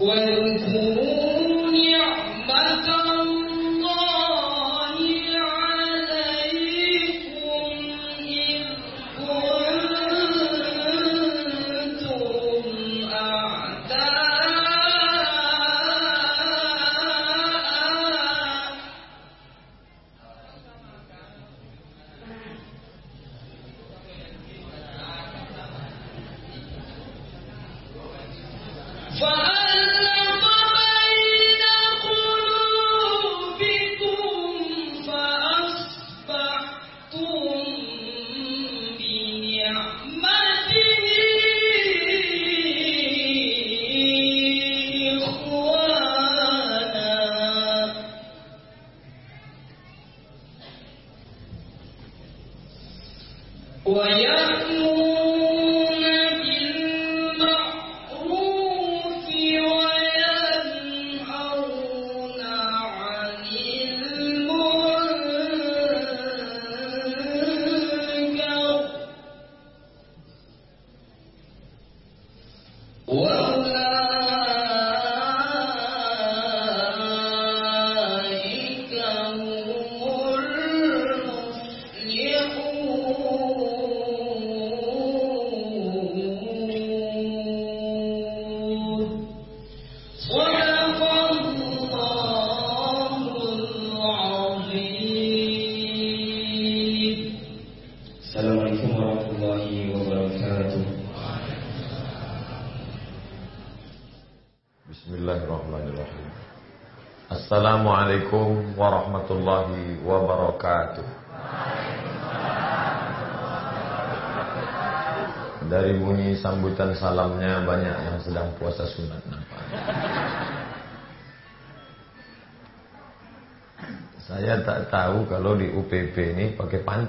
واذكروا نعمة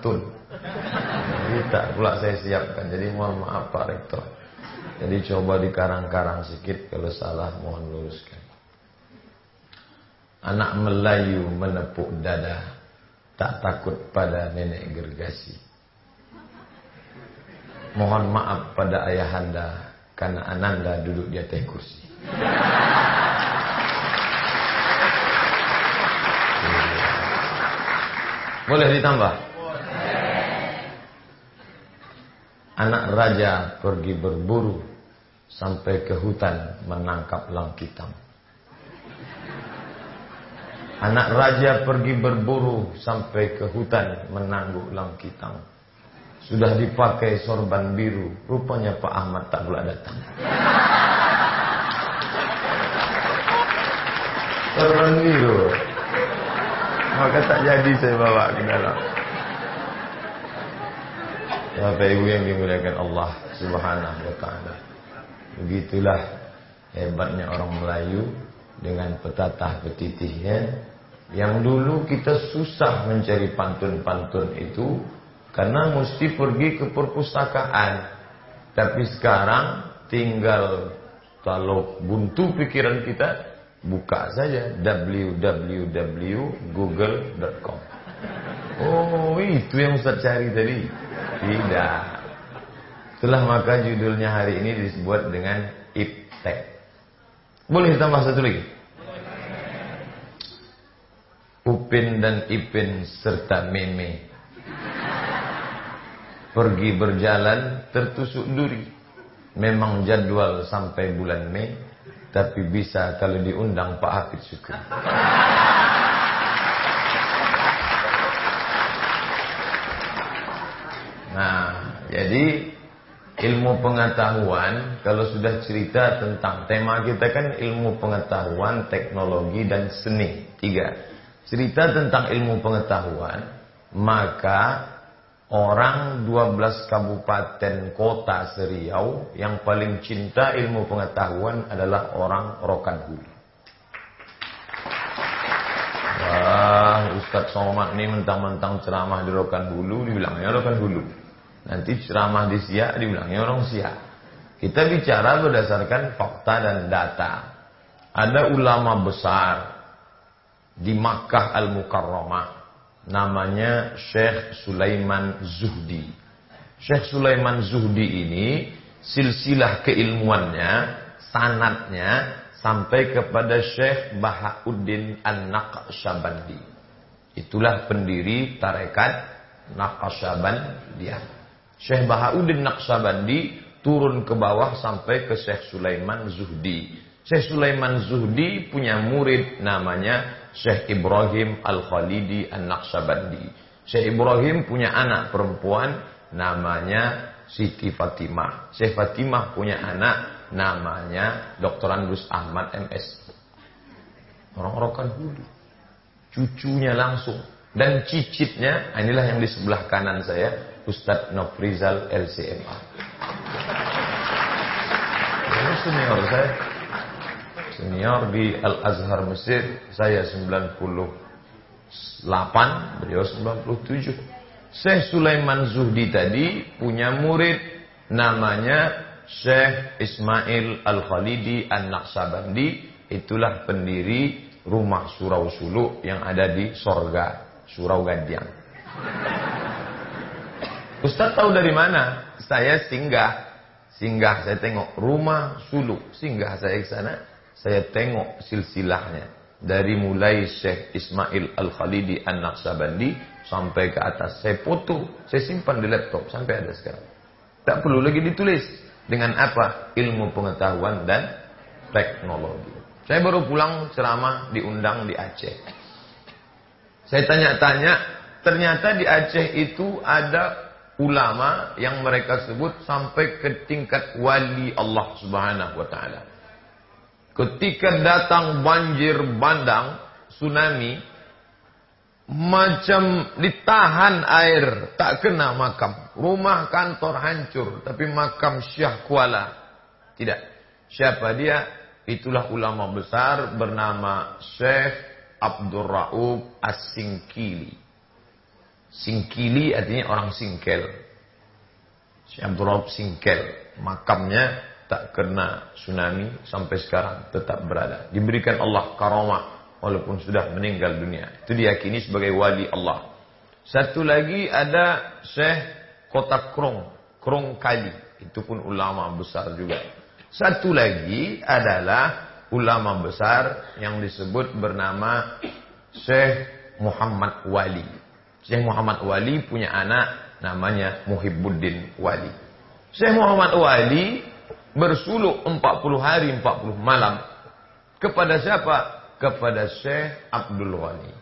Jadi tak pula saya siapkan. Jadi mohon maaf Pak Rektor. Jadi coba dikarang-karang sedikit kalau salah mohon luruskan. Anak Melayu menepuk dada tak takut pada nenek gergasi. Mohon maaf pada ayahanda karena ananda duduk di atas kursi. Boleh ditambah? Anak raja pergi berburu sampai ke hutan menangkap langkitam. Anak raja pergi berburu sampai ke hutan menangguk langkitang. Sudah dipakai sorban biru, rupanya Pak Ahmad tak pula datang. Sorban biru. Maka tak jadi saya bawa ke dalam. Bapak Ibu yang dimuliakan Allah Subhanahu wa taala. Begitulah hebatnya orang Melayu dengan petatah petitihnya yang dulu kita susah mencari pantun-pantun itu karena mesti pergi ke perpustakaan. Tapi sekarang tinggal kalau buntu pikiran kita buka saja www.google.com. Oh, itu yang Ustaz cari tadi. Tidak. Itulah maka judulnya hari ini disebut dengan iptek. Boleh tambah satu lagi? Upin dan Ipin serta Meme pergi berjalan tertusuk duri. Memang jadwal sampai bulan Mei, tapi bisa kalau diundang Pak Hafid Syukur. Nah, jadi ilmu pengetahuan kalau sudah cerita tentang tema kita kan ilmu pengetahuan, teknologi dan seni tiga cerita tentang ilmu pengetahuan, maka orang 12 kabupaten kota seriau yang paling cinta ilmu pengetahuan adalah orang Rokan Hulu. Wah, Ustadz Somad ini mentang-mentang ceramah di Rokan Hulu, dibilangnya Rokan Hulu. Nanti ceramah di Siak, dibilangnya orang Siak. Kita bicara berdasarkan fakta dan data. Ada ulama besar di Makkah Al-Mukarramah namanya Syekh Sulaiman Zuhdi. Syekh Sulaiman Zuhdi ini silsilah keilmuannya, sanatnya sampai kepada Syekh Bahauddin An-Naqsyabandi. Itulah pendiri tarekat Naqsyabandiyah. Syekh Bahauddin Naqsyabandi turun ke bawah sampai ke Syekh Sulaiman Zuhdi. Syekh Sulaiman Zuhdi punya murid namanya Syekh Ibrahim Al-Khalidi An-Naqsabandi. Syekh Ibrahim punya anak perempuan namanya Siti Fatimah. Syekh Fatimah punya anak namanya Dr. Andus Ahmad MS. Orang-orang dulu. Cucunya langsung. Dan cicitnya, inilah yang di sebelah kanan saya, Ustadz Nofrizal LCMA. Ini senior saya senior di Al-Azhar Mesir. Saya 98, beliau 97. Syekh Sulaiman Zuhdi tadi punya murid namanya Syekh Ismail Al-Khalidi An-Naqsabandi. Itulah pendiri rumah Surau Sulu yang ada di Sorga, Surau Gadiang. Ustaz tahu dari mana? Saya singgah. Singgah, saya tengok rumah Sulu. Singgah saya ke sana saya tengok silsilahnya dari mulai Syekh Ismail Al-Khalidi An-Naqsabandi sampai ke atas. Saya foto, saya simpan di laptop sampai ada sekarang. Tak perlu lagi ditulis. Dengan apa? Ilmu pengetahuan dan teknologi. Saya baru pulang ceramah diundang di Aceh. Saya tanya-tanya, ternyata di Aceh itu ada ulama yang mereka sebut sampai ke tingkat wali Allah Subhanahu wa taala. Ketika datang banjir bandang, tsunami, macam ditahan air, tak kena makam. Rumah kantor hancur, tapi makam Syekh Kuala. Tidak. Siapa dia? Itulah ulama besar bernama Syekh Abdul Ra'ub As-Singkili. Singkili artinya orang singkel. Syekh Abdul Ra'ub Singkel. Makamnya tak kena tsunami sampai sekarang tetap berada. Diberikan Allah karamah walaupun sudah meninggal dunia. Itu diyakini sebagai wali Allah. Satu lagi ada Syekh Kota Krong, Krong Kali. Itu pun ulama besar juga. Satu lagi adalah ulama besar yang disebut bernama Syekh Muhammad Wali. Syekh Muhammad Wali punya anak namanya Muhibbuddin Wali. Syekh Muhammad Wali bersuluk 40 hari 40 malam kepada siapa? kepada Syekh Abdul Ghani.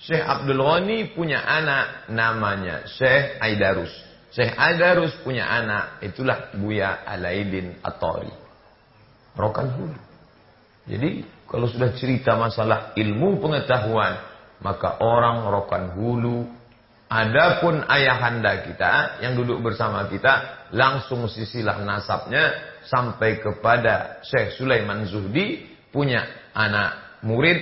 Syekh Abdul Ghani punya anak namanya Syekh Aidarus. Syekh Aidarus punya anak, itulah Buya Alaidin Atori. Rokan Hulu. Jadi kalau sudah cerita masalah ilmu pengetahuan, maka orang Rokan Hulu, adapun ayahanda kita yang duduk bersama kita, langsung sisilah nasabnya sampai kepada Syekh Sulaiman Zuhdi punya anak murid,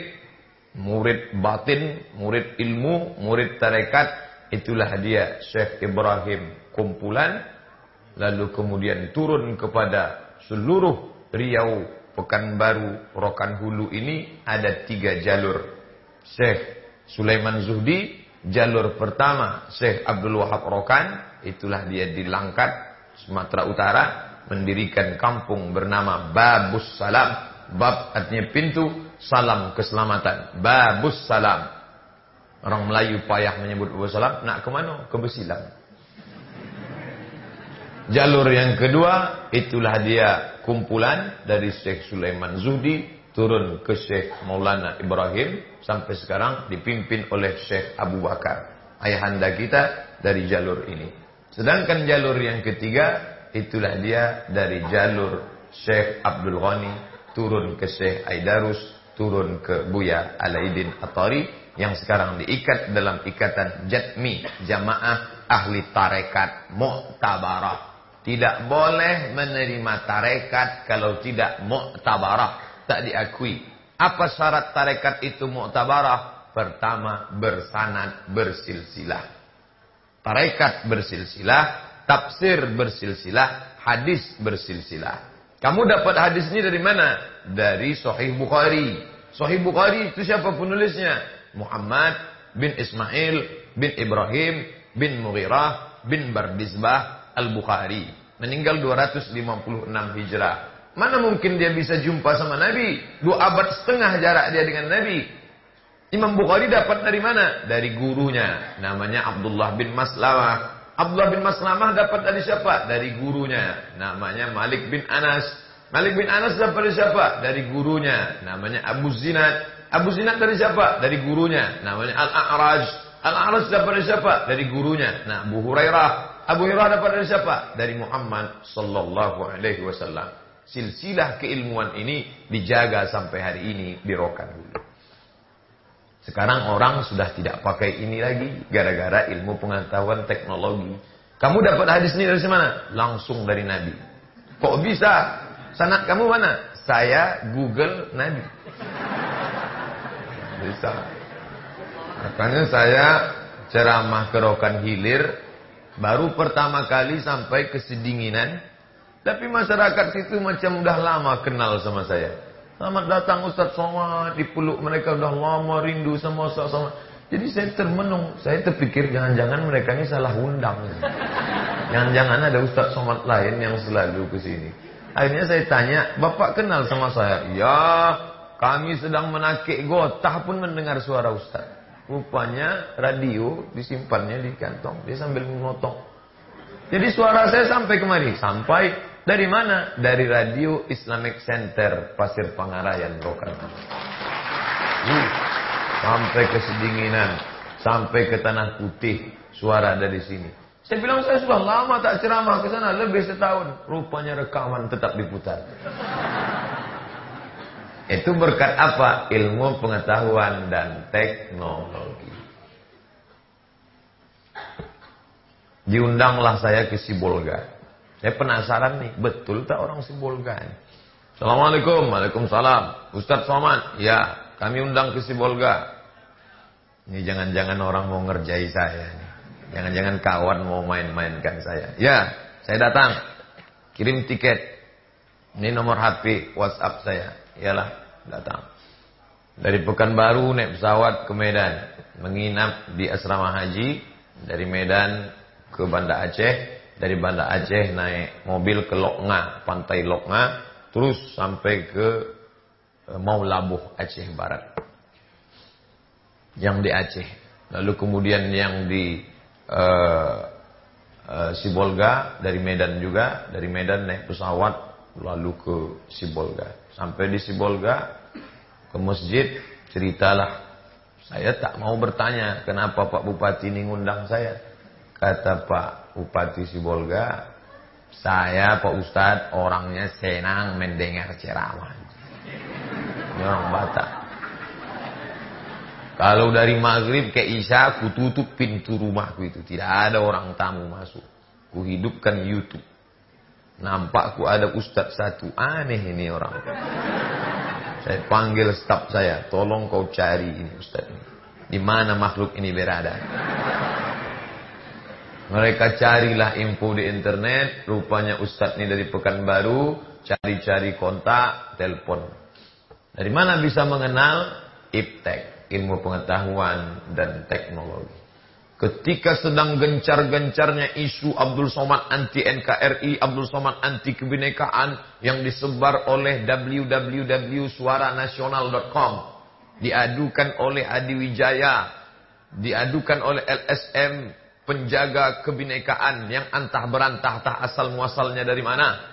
murid batin, murid ilmu, murid tarekat, itulah dia Syekh Ibrahim kumpulan, lalu kemudian turun kepada seluruh Riau, Pekanbaru, Rokan Hulu ini ada tiga jalur. Syekh Sulaiman Zuhdi, jalur pertama Syekh Abdul Wahab Rokan, itulah dia di Langkat, Sumatera Utara, mendirikan kampung bernama Babus Salam. Bab artinya pintu, salam keselamatan. Babus Salam. Orang Melayu payah menyebut Babus Salam, nak ke mana? Ke Besilang. Jalur yang kedua, itulah dia kumpulan dari Syekh Sulaiman Zuhdi turun ke Syekh Maulana Ibrahim sampai sekarang dipimpin oleh Syekh Abu Bakar. Ayahanda kita dari jalur ini. Sedangkan jalur yang ketiga itulah dia dari jalur Syekh Abdul Ghani turun ke Syekh Aidarus, turun ke Buya Alaidin Atari yang sekarang diikat dalam ikatan Jatmi, jamaah ahli tarekat Mu'tabarah. Tidak boleh menerima tarekat kalau tidak mu'tabarah. Tak diakui. Apa syarat tarekat itu mu'tabarah? Pertama, bersanad bersilsilah. Tarekat bersilsilah, tafsir bersilsilah, hadis bersilsilah. Kamu dapat hadis ini dari mana? Dari Sahih Bukhari. Sahih Bukhari itu siapa penulisnya? Muhammad bin Ismail bin Ibrahim bin Mughirah bin Bardizbah Al-Bukhari. Meninggal 256 Hijrah. Mana mungkin dia bisa jumpa sama Nabi? Dua abad setengah jarak dia dengan Nabi. Imam Bukhari dapat dari mana? Dari gurunya. Namanya Abdullah bin Maslamah. Abdullah bin Maslamah dapat dari siapa? Dari gurunya. Namanya Malik bin Anas. Malik bin Anas dapat dari siapa? Dari gurunya. Namanya Abu Zinad. Abu Zinad dari siapa? Dari gurunya. Namanya Al-A'raj. Al-A'raj dapat dari siapa? Dari gurunya. Nah, Abu Hurairah. Abu Hurairah dapat dari siapa? Dari Muhammad sallallahu alaihi wasallam. Silsilah keilmuan ini dijaga sampai hari ini di Rokan dulu. Sekarang orang sudah tidak pakai ini lagi gara-gara ilmu pengetahuan teknologi. Kamu dapat hadis ini dari mana? Langsung dari Nabi. Kok bisa? Sanat kamu mana? Saya Google Nabi. Bisa. Makanya saya ceramah ke Rokan Hilir Baru pertama kali sampai ke Sedinginan. Tapi masyarakat situ macam udah lama kenal sama saya. Selamat datang Ustaz Somad. Dipeluk mereka udah lama rindu sama Ustaz Somad. Jadi saya termenung. Saya terpikir jangan-jangan mereka ini salah undang. Jangan-jangan ada Ustaz Somad lain yang selalu ke sini. Akhirnya saya tanya, Bapak kenal sama saya? Ya, kami sedang menakik gotah pun mendengar suara Ustaz. Rupanya radio disimpannya di kantong. Dia sambil memotong. Jadi suara saya sampai kemari. Sampai dari mana? Dari radio Islamic Center Pasir Pangarayan Rokan. Uh, sampai ke Sedinginan. Sampai ke Tanah Putih. Suara dari sini. Saya bilang saya sudah lama tak ceramah ke sana. Lebih setahun. Rupanya rekaman tetap diputar. Itu berkat apa? Ilmu pengetahuan dan teknologi. Diundanglah saya ke Sibolga. Saya penasaran nih, betul tak orang Sibolga? Assalamualaikum, Waalaikumsalam. Ustadz Somad, ya, kami undang ke Sibolga. Ini jangan-jangan orang mau ngerjai saya. Jangan-jangan kawan mau main-mainkan saya. Ya, saya datang. Kirim tiket. Ini nomor HP WhatsApp saya. Iyalah, datang. Dari Pekanbaru naik pesawat ke Medan, menginap di asrama haji dari Medan ke Banda Aceh, dari Banda Aceh naik mobil ke Loknga, pantai Loknga, terus sampai ke eh, Maulabuh Aceh Barat. Yang di Aceh. Lalu kemudian yang di uh, uh, Sibolga dari Medan juga, dari Medan naik pesawat lalu ke Sibolga. Sampai di Sibolga, ke masjid, ceritalah. Saya tak mau bertanya, kenapa Pak Bupati ini ngundang saya. Kata Pak Bupati Sibolga, saya Pak Ustadz orangnya senang mendengar ceramah. Orang Batak. Kalau dari maghrib ke isya, ku tutup pintu rumahku itu. Tidak ada orang tamu masuk. Ku hidupkan YouTube. Nampak ku ada ustadz satu. Aneh ini orang. Saya panggil staf saya. Tolong kau cari ini ustadz. Di mana makhluk ini berada. Mereka carilah info di internet. Rupanya ustadz ini dari Pekanbaru. Cari-cari kontak, telepon. Dari mana bisa mengenal? Iptek ilmu pengetahuan dan teknologi. Ketika sedang gencar-gencarnya isu Abdul Somad anti NKRI, Abdul Somad anti kebinekaan yang disebar oleh www.suaranasional.com, diadukan oleh Adi Wijaya, diadukan oleh LSM penjaga kebinekaan yang antah berantah tak asal muasalnya dari mana.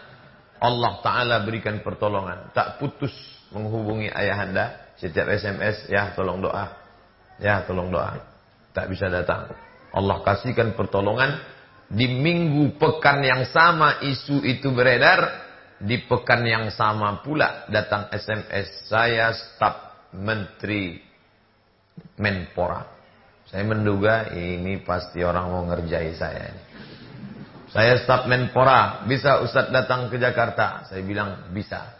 Allah Ta'ala berikan pertolongan. Tak putus menghubungi ayahanda setiap SMS, ya tolong doa. Ya tolong doa. Tak bisa datang. Allah kasihkan pertolongan. Di minggu pekan yang sama isu itu beredar. Di pekan yang sama pula datang SMS. Saya staf Menteri Menpora. Saya menduga ini pasti orang mau ngerjai saya. Saya staf Menpora. Bisa Ustadz datang ke Jakarta? Saya bilang bisa.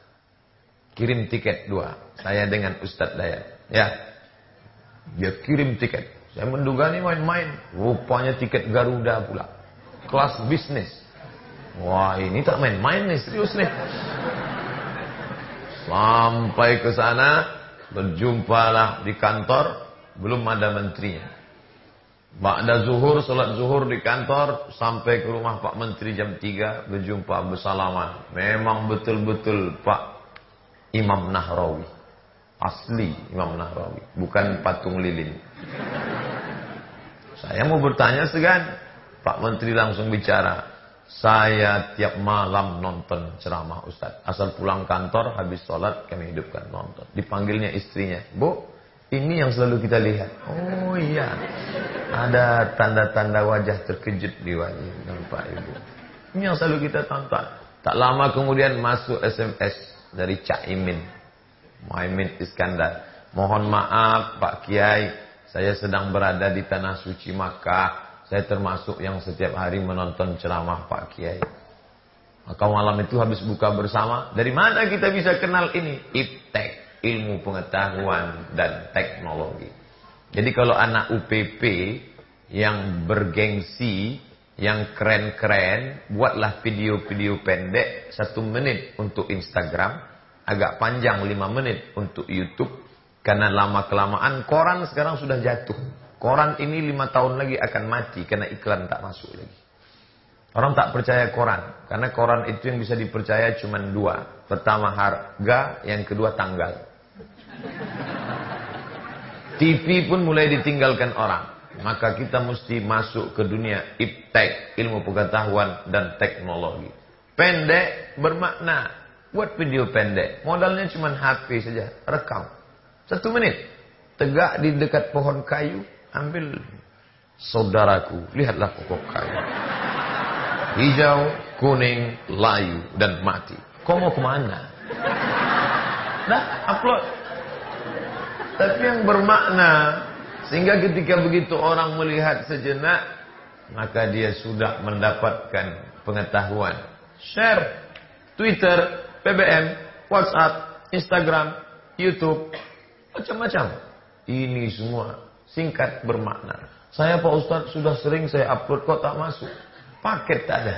Kirim tiket dua. Saya dengan Ustadz Dayat. Ya. Dia kirim tiket. Saya menduga ini main-main. Rupanya tiket Garuda pula. Kelas bisnis. Wah ini tak main-main nih. Serius nih. Sampai ke sana. Berjumpalah di kantor. Belum ada menterinya. Ba'da zuhur, salat zuhur di kantor, sampai ke rumah Pak Menteri jam 3, berjumpa bersalaman. Memang betul-betul Pak Imam Nahrawi. Asli Imam Nahrawi, bukan patung lilin. Saya mau bertanya segan. Pak Menteri langsung bicara. Saya tiap malam nonton ceramah Ustaz. Asal pulang kantor, habis sholat, kami hidupkan nonton. Dipanggilnya istrinya. Bu, ini yang selalu kita lihat. Oh iya. Ada tanda-tanda wajah terkejut di wajah Pak Ibu. Ini yang selalu kita tonton. Tak lama kemudian masuk SMS dari Cak Imin. Muhammad Iskandar. Mohon maaf Pak Kiai, saya sedang berada di tanah suci Makkah. Saya termasuk yang setiap hari menonton ceramah Pak Kiai. Maka malam itu habis buka bersama. Dari mana kita bisa kenal ini? Iptek, ilmu pengetahuan dan teknologi. Jadi kalau anak UPP yang bergengsi, yang keren-keren, buatlah video-video pendek satu menit untuk Instagram agak panjang 5 menit untuk YouTube karena lama kelamaan koran sekarang sudah jatuh. Koran ini 5 tahun lagi akan mati karena iklan tak masuk lagi. Orang tak percaya koran karena koran itu yang bisa dipercaya cuma dua. Pertama harga, yang kedua tanggal. TV pun mulai ditinggalkan orang. Maka kita mesti masuk ke dunia iptek, ilmu pengetahuan dan teknologi. Pendek bermakna Buat video pendek. Modalnya cuma HP saja. Rekam. Satu menit. Tegak di dekat pohon kayu. Ambil. Saudaraku. Lihatlah pokok kayu. Hijau, kuning, layu, dan mati. Kau mau ke mana? Nah, upload. Tapi yang bermakna. Sehingga ketika begitu orang melihat sejenak. Maka dia sudah mendapatkan pengetahuan. Share. Twitter. BBM, WhatsApp, Instagram, YouTube, macam-macam. Ini semua singkat bermakna. Saya Pak Ustadz sudah sering saya upload kok tak masuk. Paket tak ada.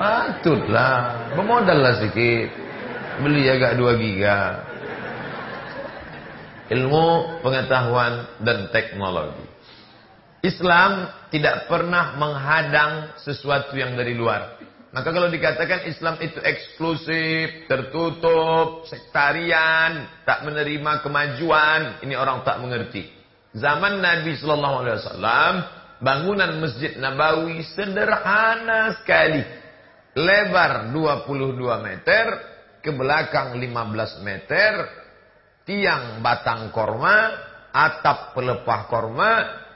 Patutlah, bermodal lah sedikit. Beli agak 2 giga. Ilmu, pengetahuan, dan teknologi. Islam tidak pernah menghadang sesuatu yang dari luar. Maka kalau dikatakan Islam itu eksklusif, tertutup, sektarian, tak menerima kemajuan, ini orang tak mengerti. Zaman Nabi Sallallahu Alaihi Wasallam, bangunan Masjid Nabawi sederhana sekali. Lebar 22 meter, ke belakang 15 meter, tiang batang korma, atap pelepah korma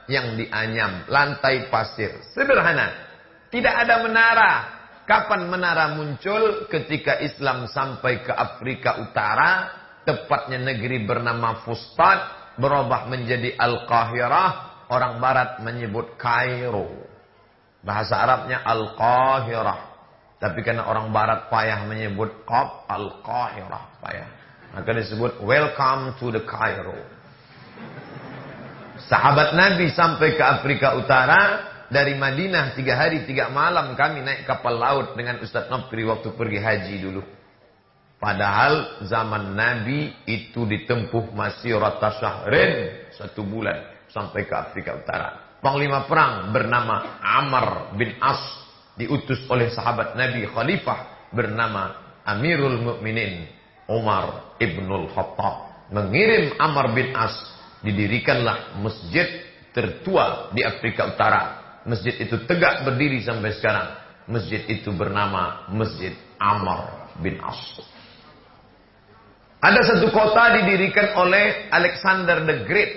yang dianyam, lantai pasir. Sederhana. Tidak ada menara. Kapan menara muncul? Ketika Islam sampai ke Afrika Utara, tepatnya negeri bernama Fustat, berubah menjadi Al-Qahirah, orang barat menyebut Kairo. Bahasa Arabnya Al-Qahirah. Tapi karena orang barat payah menyebut Qab, Al-Qahirah payah. Maka disebut Welcome to the Cairo. Sahabat Nabi sampai ke Afrika Utara. Dari Madinah tiga hari tiga malam kami naik kapal laut dengan Ustaz Nopri waktu pergi haji dulu. Padahal zaman Nabi itu ditempuh masih rata syahrin satu bulan sampai ke Afrika Utara. Panglima perang bernama Amr bin As diutus oleh sahabat Nabi Khalifah bernama Amirul Mukminin Umar ibnul Khattab mengirim Amr bin As didirikanlah masjid tertua di Afrika Utara Masjid itu tegak berdiri sampai sekarang. Masjid itu bernama Masjid Amr bin As. Ada satu kota didirikan oleh Alexander the Great.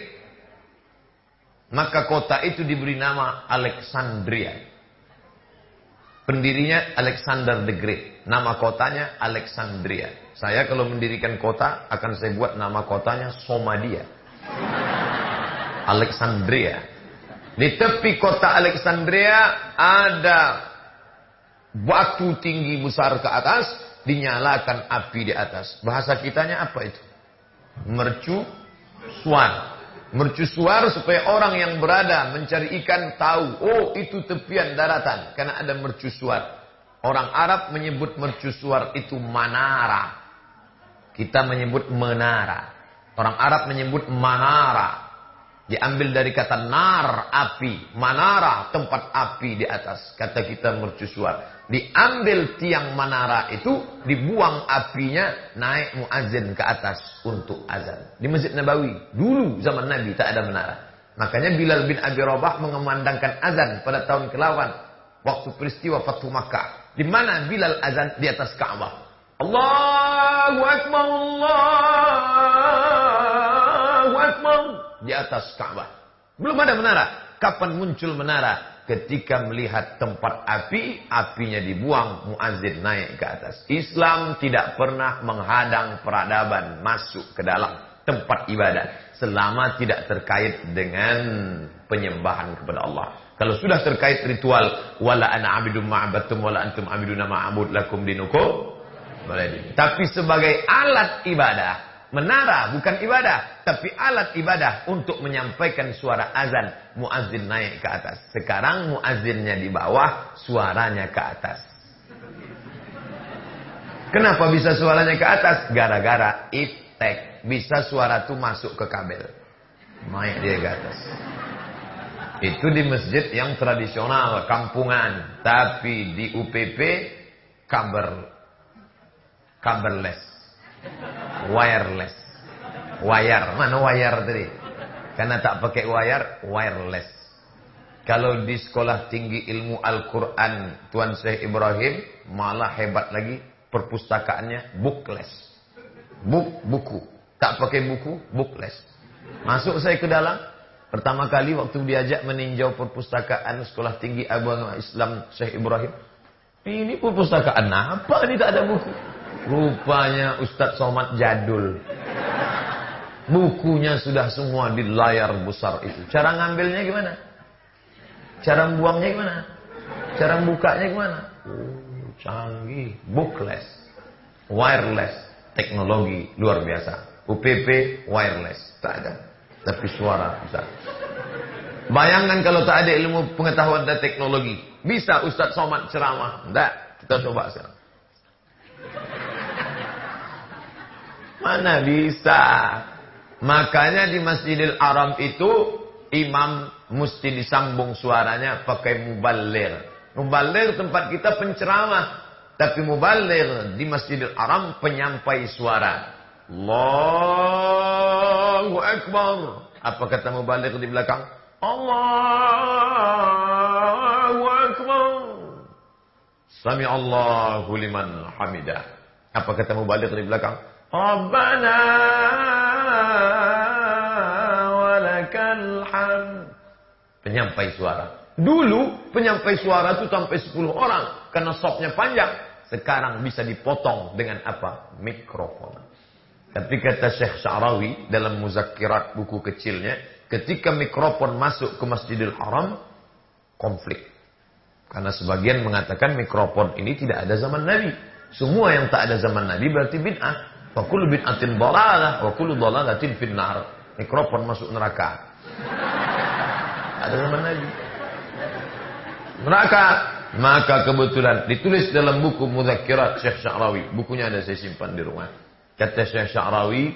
Maka kota itu diberi nama Alexandria. Pendirinya Alexander the Great. Nama kotanya Alexandria. Saya kalau mendirikan kota akan saya buat nama kotanya Somalia. Alexandria. Di tepi kota Alexandria ada batu tinggi besar ke atas, dinyalakan api di atas. Bahasa kitanya apa itu? Mercu suar. Mercu suar supaya orang yang berada mencari ikan tahu, oh itu tepian daratan karena ada mercu suar. Orang Arab menyebut mercu suar itu manara. Kita menyebut menara. Orang Arab menyebut manara. Diambil dari kata nar, api. Manara, tempat api di atas. Kata kita mercusuar. Diambil tiang manara itu, dibuang apinya, naik muazin ke atas untuk azan. Di Masjid Nabawi. Dulu zaman Nabi tak ada menara. Makanya Bilal bin Abi Rabah mengumandangkan azan pada tahun ke-8. Waktu peristiwa Fatu Makkah. Di mana Bilal azan? Di atas Ka'bah. Allahu Akbar, Allahu Akbar di atas Ka'bah. Belum ada menara. Kapan muncul menara? Ketika melihat tempat api, apinya dibuang, muazzin naik ke atas. Islam tidak pernah menghadang peradaban masuk ke dalam tempat ibadah selama tidak terkait dengan penyembahan kepada Allah. Kalau sudah terkait ritual wala ana abidum ma'abatum wala antum abiduna ma'abud lakum dinukum Tapi sebagai alat ibadah Menara bukan ibadah, tapi alat ibadah untuk menyampaikan suara azan. Muazzin naik ke atas. Sekarang muazzinnya di bawah, suaranya ke atas. Kenapa bisa suaranya ke atas? Gara-gara iptek. Bisa suara itu masuk ke kabel. Naik dia ke atas. Itu di masjid yang tradisional, kampungan. Tapi di UPP, kabar, kaberless wireless. Wire, mana wire tadi? Karena tak pakai wire, wireless. Kalau di sekolah tinggi ilmu Al-Quran Tuan Syekh Ibrahim, malah hebat lagi perpustakaannya bookless. Book, buku. Tak pakai buku, bookless. Masuk saya ke dalam, pertama kali waktu diajak meninjau perpustakaan sekolah tinggi agama Islam Syekh Ibrahim. Ini perpustakaan apa? Ini tak ada buku. Rupanya Ustadz Somad jadul. Bukunya sudah semua di layar besar itu. Cara ngambilnya gimana? Cara buangnya gimana? Cara bukanya gimana? Oh, canggih. Bookless. Wireless. Teknologi luar biasa. UPP wireless. Tak ada. Tapi suara bisa. Bayangkan kalau tak ada ilmu pengetahuan dan teknologi. Bisa Ustadz Somad ceramah? Tidak. Kita coba sekarang. Mana bisa? Makanya di Masjidil Haram itu imam mesti disambung suaranya pakai muballir. Muballir tempat kita penceramah. Tapi muballir di Masjidil Haram penyampai suara. Allahu Akbar. Apa kata muballir di belakang? Allahu Akbar. Sami Allahu liman hamidah. Apa kata mubalik di belakang? Rabbana walakal hamd. Penyampai suara. Dulu penyampai suara itu sampai 10 orang karena sopnya panjang. Sekarang bisa dipotong dengan apa? Mikrofon. Tapi kata Syekh Syarawi dalam muzakirat buku kecilnya, ketika mikrofon masuk ke Masjidil Haram, konflik. Karena sebagian mengatakan mikrofon ini tidak ada zaman Nabi. Semua yang tak ada zaman Nabi berarti bid'ah. Wa kullu bid'atin dalalah wa kullu dalalatin finnar. Mikrofon masuk neraka. Ada zaman Nabi. Neraka. Maka kebetulan ditulis dalam buku Mudzakirat Syekh Sya'rawi. Bukunya ada saya simpan di rumah. Kata Syekh Sya'rawi,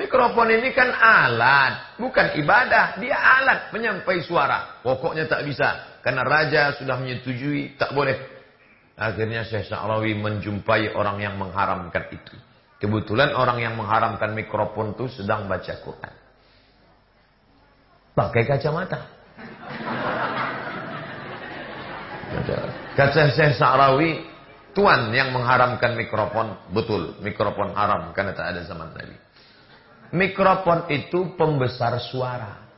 mikrofon ini kan alat, bukan ibadah. Dia alat penyampai suara. Pokoknya tak bisa. Karena raja sudah menyetujui, tak boleh. Akhirnya Syekh Sya'rawi menjumpai orang yang mengharamkan itu. Kebetulan orang yang mengharamkan mikrofon itu sedang baca Quran. Pakai kacamata. Kata Syekh Sa'rawi, Tuan yang mengharamkan mikrofon, betul, mikrofon haram karena tak ada zaman Nabi. Mikrofon itu pembesar suara.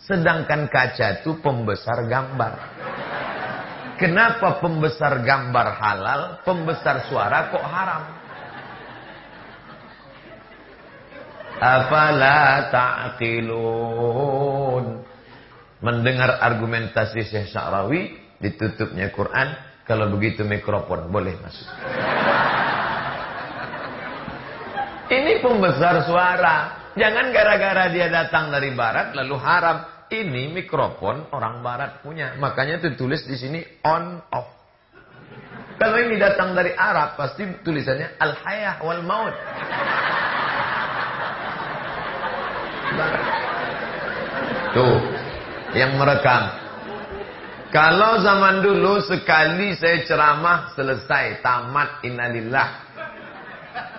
Sedangkan kaca itu pembesar gambar. Kenapa pembesar gambar halal, pembesar suara kok haram? Afala ta'qilun. Mendengar argumentasi Syekh Sa'rawi, ditutupnya Quran, kalau begitu mikrofon boleh masuk. Ini pembesar suara. Jangan gara-gara dia datang dari barat lalu haram. Ini mikrofon orang barat punya. Makanya tulis di sini on off. Kalau ini datang dari Arab pasti tulisannya al hayah wal maut. Tuh, yang merekam. Kalau zaman dulu sekali saya ceramah selesai tamat innalillah.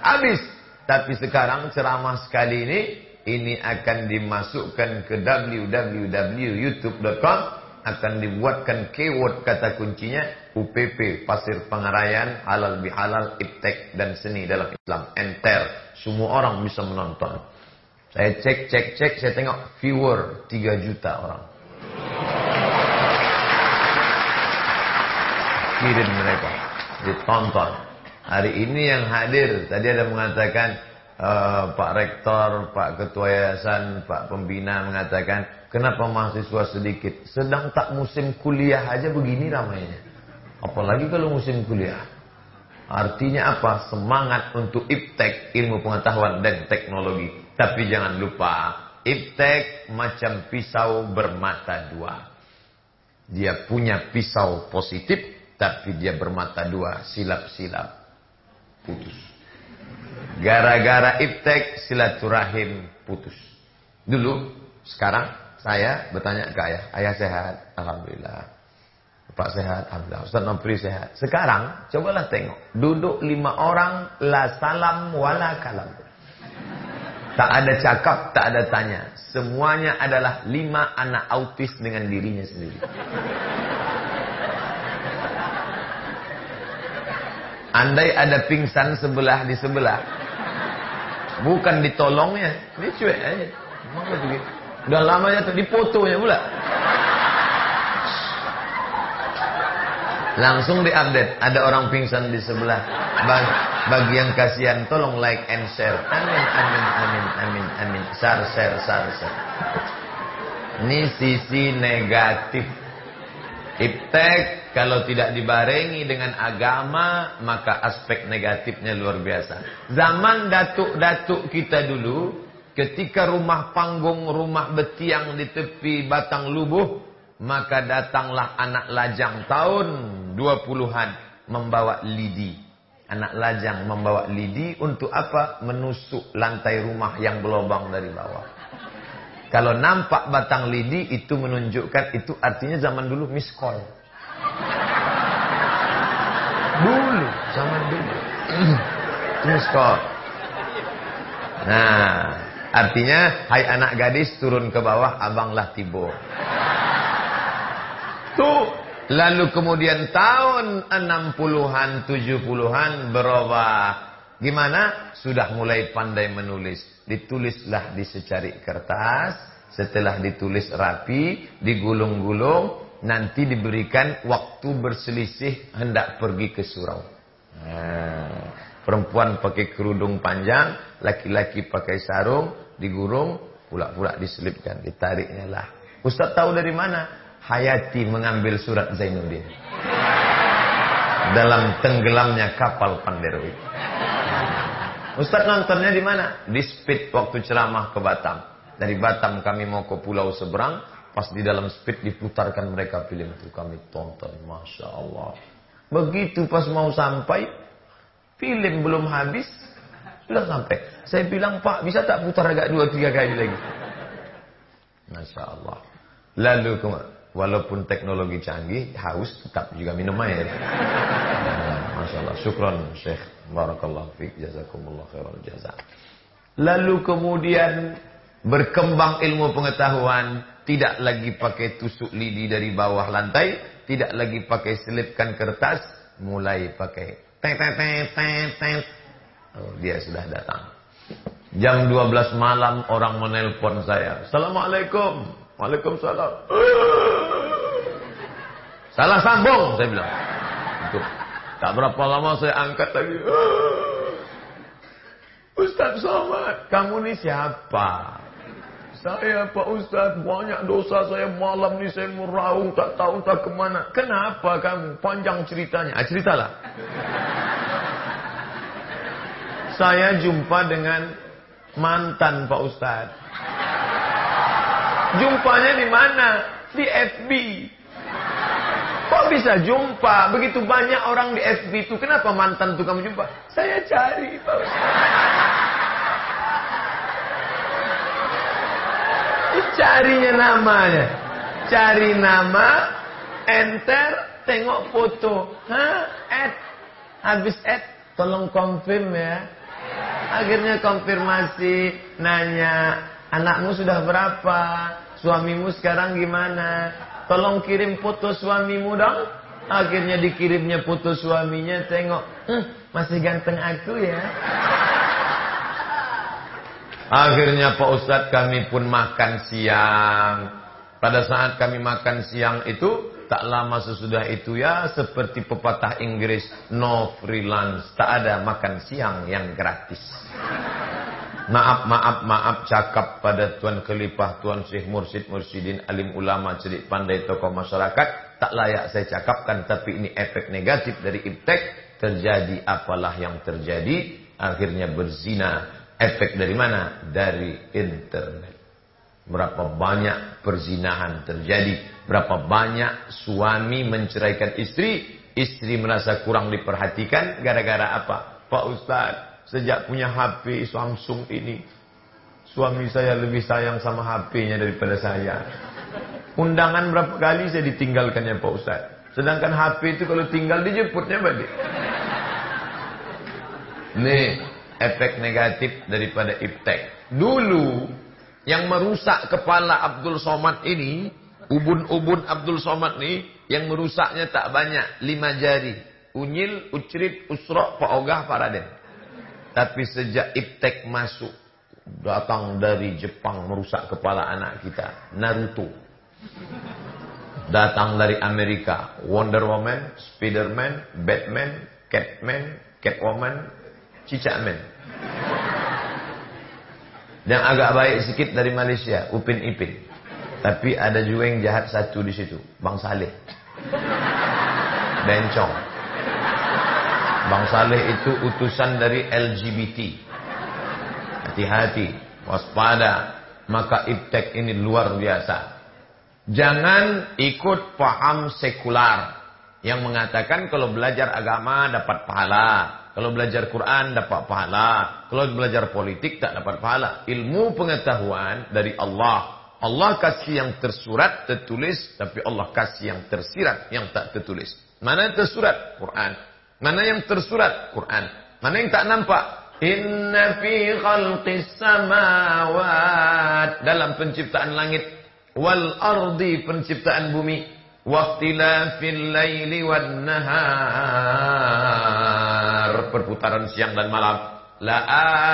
Habis. Tapi sekarang ceramah sekali ini ini akan dimasukkan ke www.youtube.com akan dibuatkan keyword kata kuncinya UPP Pasir Pengarayan Halal Bihalal Iptek dan Seni dalam Islam enter semua orang bisa menonton saya cek cek cek saya tengok viewer 3 juta orang kirim mereka ditonton. Hari ini yang hadir tadi ada mengatakan uh, Pak Rektor, Pak Ketua Yayasan, Pak Pembina mengatakan kenapa mahasiswa sedikit? Sedang tak musim kuliah aja begini ramainya. Apalagi kalau musim kuliah. Artinya apa? Semangat untuk iptek ilmu pengetahuan dan teknologi. Tapi jangan lupa, iptek macam pisau bermata dua. Dia punya pisau positif, tapi dia bermata dua, silap-silap. Putus. Gara-gara iptek, silaturahim putus. Dulu, sekarang, saya bertanya ke ayah. Ayah sehat? Alhamdulillah. Pak sehat? Alhamdulillah. Ustaz Nopri sehat. Sekarang, cobalah tengok. Duduk lima orang, la salam wala kalam. Tak ada cakap, tak ada tanya. Semuanya adalah lima anak autis dengan dirinya sendiri. Andai ada pingsan sebelah di sebelah. Bukan ditolongnya. Ini cuek aja. Udah lamanya tuh dipotonya pula. Langsung diupdate. Ada orang pingsan di sebelah. Bagi, bagi yang kasihan, tolong like and share. Amin, amin, amin, amin, amin. Share, share, share, share. Ini sisi negatif. Iptek kalau tidak dibarengi dengan agama maka aspek negatifnya luar biasa. Zaman datuk-datuk kita dulu ketika rumah panggung, rumah betiang di tepi batang lubuh maka datanglah anak lajang tahun 20-an membawa lidi. Anak lajang membawa lidi untuk apa? Menusuk lantai rumah yang berlobang dari bawah. Kalau nampak batang lidi itu menunjukkan itu artinya zaman dulu miss call. Dulu, zaman dulu. miss call. Nah, artinya hai anak gadis turun ke bawah abanglah tibo. Tuh Lalu kemudian tahun 60-an, 70-an berubah. Gimana? Sudah mulai pandai menulis. Ditulislah di secari kertas. Setelah ditulis rapi, digulung-gulung, nanti diberikan waktu berselisih hendak pergi ke surau. Nah, perempuan pakai kerudung panjang, laki-laki pakai sarung, digurung, pula-pula diselipkan, ditariknya lah. Ustaz tahu dari mana? Hayati mengambil surat Zainuddin. Dalam tenggelamnya kapal Panderoid. Ustaz nontonnya di mana? Di speed waktu ceramah ke Batam. Dari Batam kami mau ke pulau seberang. Pas di dalam speed diputarkan mereka film itu. Kami tonton. Masya Allah. Begitu pas mau sampai. Film belum habis. Sudah sampai. Saya bilang, Pak bisa tak putar agak dua tiga kali lagi? Masya Allah. Lalu walaupun teknologi canggih, haus tetap juga minum air. Masya Allah. Syukran Syekh. Barakallah fiqh. Jazakumullah khairal jazak. Lalu kemudian berkembang ilmu pengetahuan. Tidak lagi pakai tusuk lidi dari bawah lantai. Tidak lagi pakai selipkan kertas. Mulai pakai tet. Oh, dia sudah datang. Jam 12 malam orang menelpon saya. Assalamualaikum. Waalaikumsalam. Salah sambung, saya bilang. Untuk tak berapa lama saya angkat lagi. Ustaz Somad, kamu ni siapa? Saya Pak Ustaz, banyak dosa saya malam ni saya meraung, tak tahu tak ke mana. Kenapa kamu? Panjang ceritanya. Ah, ceritalah. Saya jumpa dengan mantan Pak Ustaz. Jumpanya di mana? Di FB. Bisa jumpa? Begitu banyak orang di FB itu. Kenapa mantan itu kamu jumpa? Saya cari Pak. Carinya namanya. Cari nama, enter, tengok foto. Hah? Add. Habis add, tolong confirm ya. Akhirnya konfirmasi, nanya, anakmu sudah berapa? Suamimu sekarang gimana? Tolong kirim foto suamimu dong. Akhirnya dikirimnya foto suaminya, tengok, hm, masih ganteng aku ya. Akhirnya Pak Ustadz kami pun makan siang. Pada saat kami makan siang itu, tak lama sesudah itu ya seperti pepatah Inggris, no freelance. Tak ada makan siang yang gratis. Maaf, maaf, maaf cakap pada Tuan Khalifah, Tuan Syekh Mursid, Mursidin, Alim Ulama, Cedik Pandai, Tokoh Masyarakat. Tak layak saya cakapkan, tapi ini efek negatif dari iptek. Terjadi apalah yang terjadi, akhirnya berzina. Efek dari mana? Dari internet. Berapa banyak perzinahan terjadi. Berapa banyak suami menceraikan istri. Istri merasa kurang diperhatikan. Gara-gara apa? Pak Ustadz. Sejak punya HP Samsung ini. Suami saya lebih sayang sama HP-nya daripada saya. Undangan berapa kali saya ditinggalkannya Pak Ustaz. Sedangkan HP itu kalau tinggal dijemputnya balik. Nih, efek negatif daripada iptek. Dulu, yang merusak kepala Abdul Somad ini, ubun-ubun Abdul Somad ini, yang merusaknya tak banyak. Lima jari. Unyil, ucrit, usrok, paogah, paraden. Tapi sejak iptek masuk, datang dari Jepang merusak kepala anak kita. Naruto. Datang dari Amerika. Wonder Woman, Spiderman, Batman, Catman, Catwoman, Cicakman. Yang agak baik sedikit dari Malaysia, Upin Ipin. Tapi ada juga yang jahat satu di situ, Bang Saleh. Bencong. Bang Saleh itu utusan dari LGBT. Hati-hati, waspada. Maka iptek ini luar biasa. Jangan ikut paham sekular. Yang mengatakan kalau belajar agama dapat pahala. Kalau belajar Quran dapat pahala. Kalau belajar politik tak dapat pahala. Ilmu pengetahuan dari Allah. Allah kasih yang tersurat, tertulis. Tapi Allah kasih yang tersirat, yang tak tertulis. Mana tersurat? Quran. Mana yang tersurat? Quran. Mana yang tak nampak? Inna fi khalqis samawat. Dalam penciptaan langit. Wal ardi penciptaan bumi. Waqtilafil laili wan nahar. Perputaran siang dan malam. La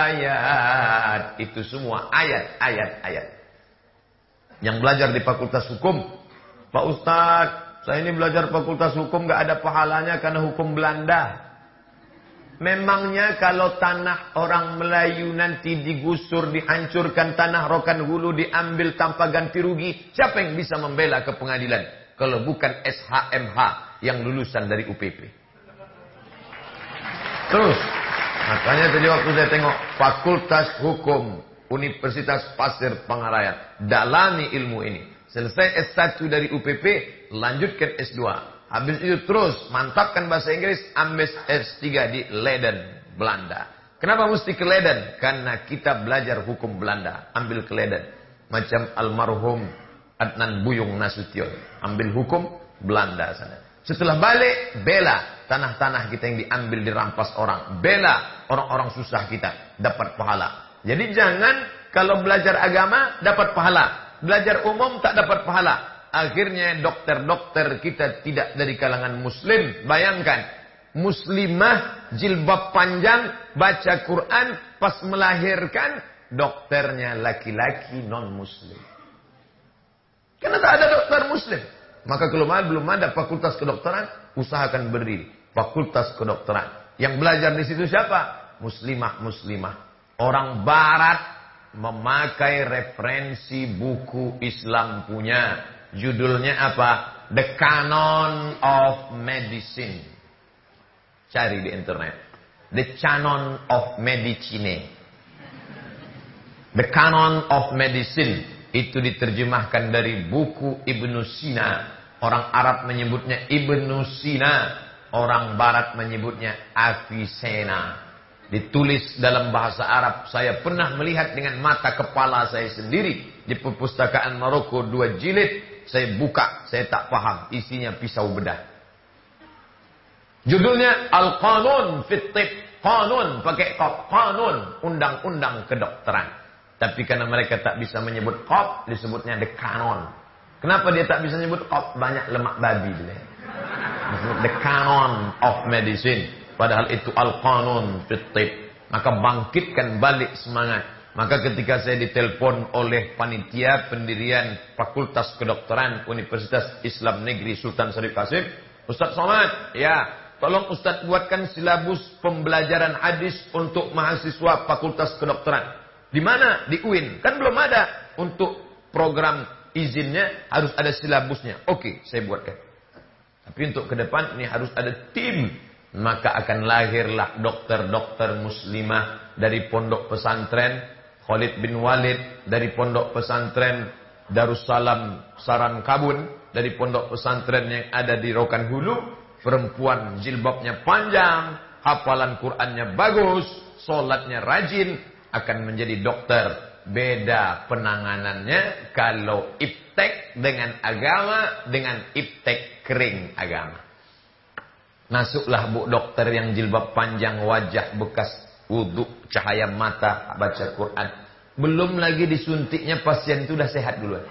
ayat. Itu semua ayat, ayat, ayat. Yang belajar di fakultas hukum. Pak Ustadz, saya ini belajar fakultas hukum gak ada pahalanya karena hukum Belanda. Memangnya kalau tanah orang Melayu nanti digusur, dihancurkan tanah rokan hulu, diambil tanpa ganti rugi. Siapa yang bisa membela ke pengadilan? Kalau bukan SHMH yang lulusan dari UPP. Terus, makanya tadi waktu saya tengok Fakultas Hukum Universitas Pasir Pangarayan. Dalami ilmu ini. Selesai S1 dari UPP, lanjutkan S2. Habis itu terus mantapkan bahasa Inggris, ambil S3 di Leiden, Belanda. Kenapa mesti ke Leiden? Karena kita belajar hukum Belanda, ambil ke Leiden. Macam almarhum Adnan Buyung Nasution, ambil hukum Belanda sana. Setelah balik, bela tanah-tanah kita yang diambil dirampas orang. Bela orang-orang susah kita dapat pahala. Jadi jangan kalau belajar agama dapat pahala. Belajar umum tak dapat pahala. Akhirnya dokter-dokter kita tidak dari kalangan muslim. Bayangkan. Muslimah jilbab panjang. Baca Quran. Pas melahirkan. Dokternya laki-laki non muslim. Karena tak ada dokter muslim. Maka kalau belum ada fakultas kedokteran. Usahakan berdiri. Fakultas kedokteran. Yang belajar di situ siapa? Muslimah-muslimah. Orang barat memakai referensi buku Islam punya Judulnya apa? The Canon of Medicine. Cari di internet. The Canon of Medicine. The Canon of Medicine. Itu diterjemahkan dari buku Ibnu Sina. Orang Arab menyebutnya Ibnu Sina. Orang Barat menyebutnya Avicenna. Ditulis dalam bahasa Arab. Saya pernah melihat dengan mata kepala saya sendiri. Di perpustakaan Maroko dua jilid saya buka, saya tak paham. Isinya pisau bedah. Judulnya Al-Qanun Fittib. Qanun, pakai kop. Qanun, undang-undang kedokteran. Tapi karena mereka tak bisa menyebut kop, disebutnya the canon. Kenapa dia tak bisa menyebut kop? Banyak lemak babi. Disebut the canon of medicine. Padahal itu Al-Qanun Fittib. Maka bangkitkan balik semangat. Maka ketika saya ditelepon oleh panitia pendirian Fakultas Kedokteran Universitas Islam Negeri Sultan Syarif Kasim, Ustaz Somad, ya, tolong Ustaz buatkan silabus pembelajaran hadis untuk mahasiswa Fakultas Kedokteran. Di mana? Di UIN. Kan belum ada untuk program izinnya harus ada silabusnya. Oke, saya buatkan. Tapi untuk ke depan ini harus ada tim. Maka akan lahirlah dokter-dokter muslimah dari pondok pesantren Khalid bin Walid dari pondok pesantren Darussalam Saran Kabun dari pondok pesantren yang ada di Rokan Hulu. Perempuan jilbabnya panjang hafalan Qurannya bagus solatnya rajin akan menjadi dokter. Beda penanganannya kalau iptek dengan agama dengan iptek kering agama masuklah bu dokter yang jilbab panjang wajah bekas wudhu, cahaya mata, baca Quran. Belum lagi disuntiknya pasien itu sudah sehat duluan.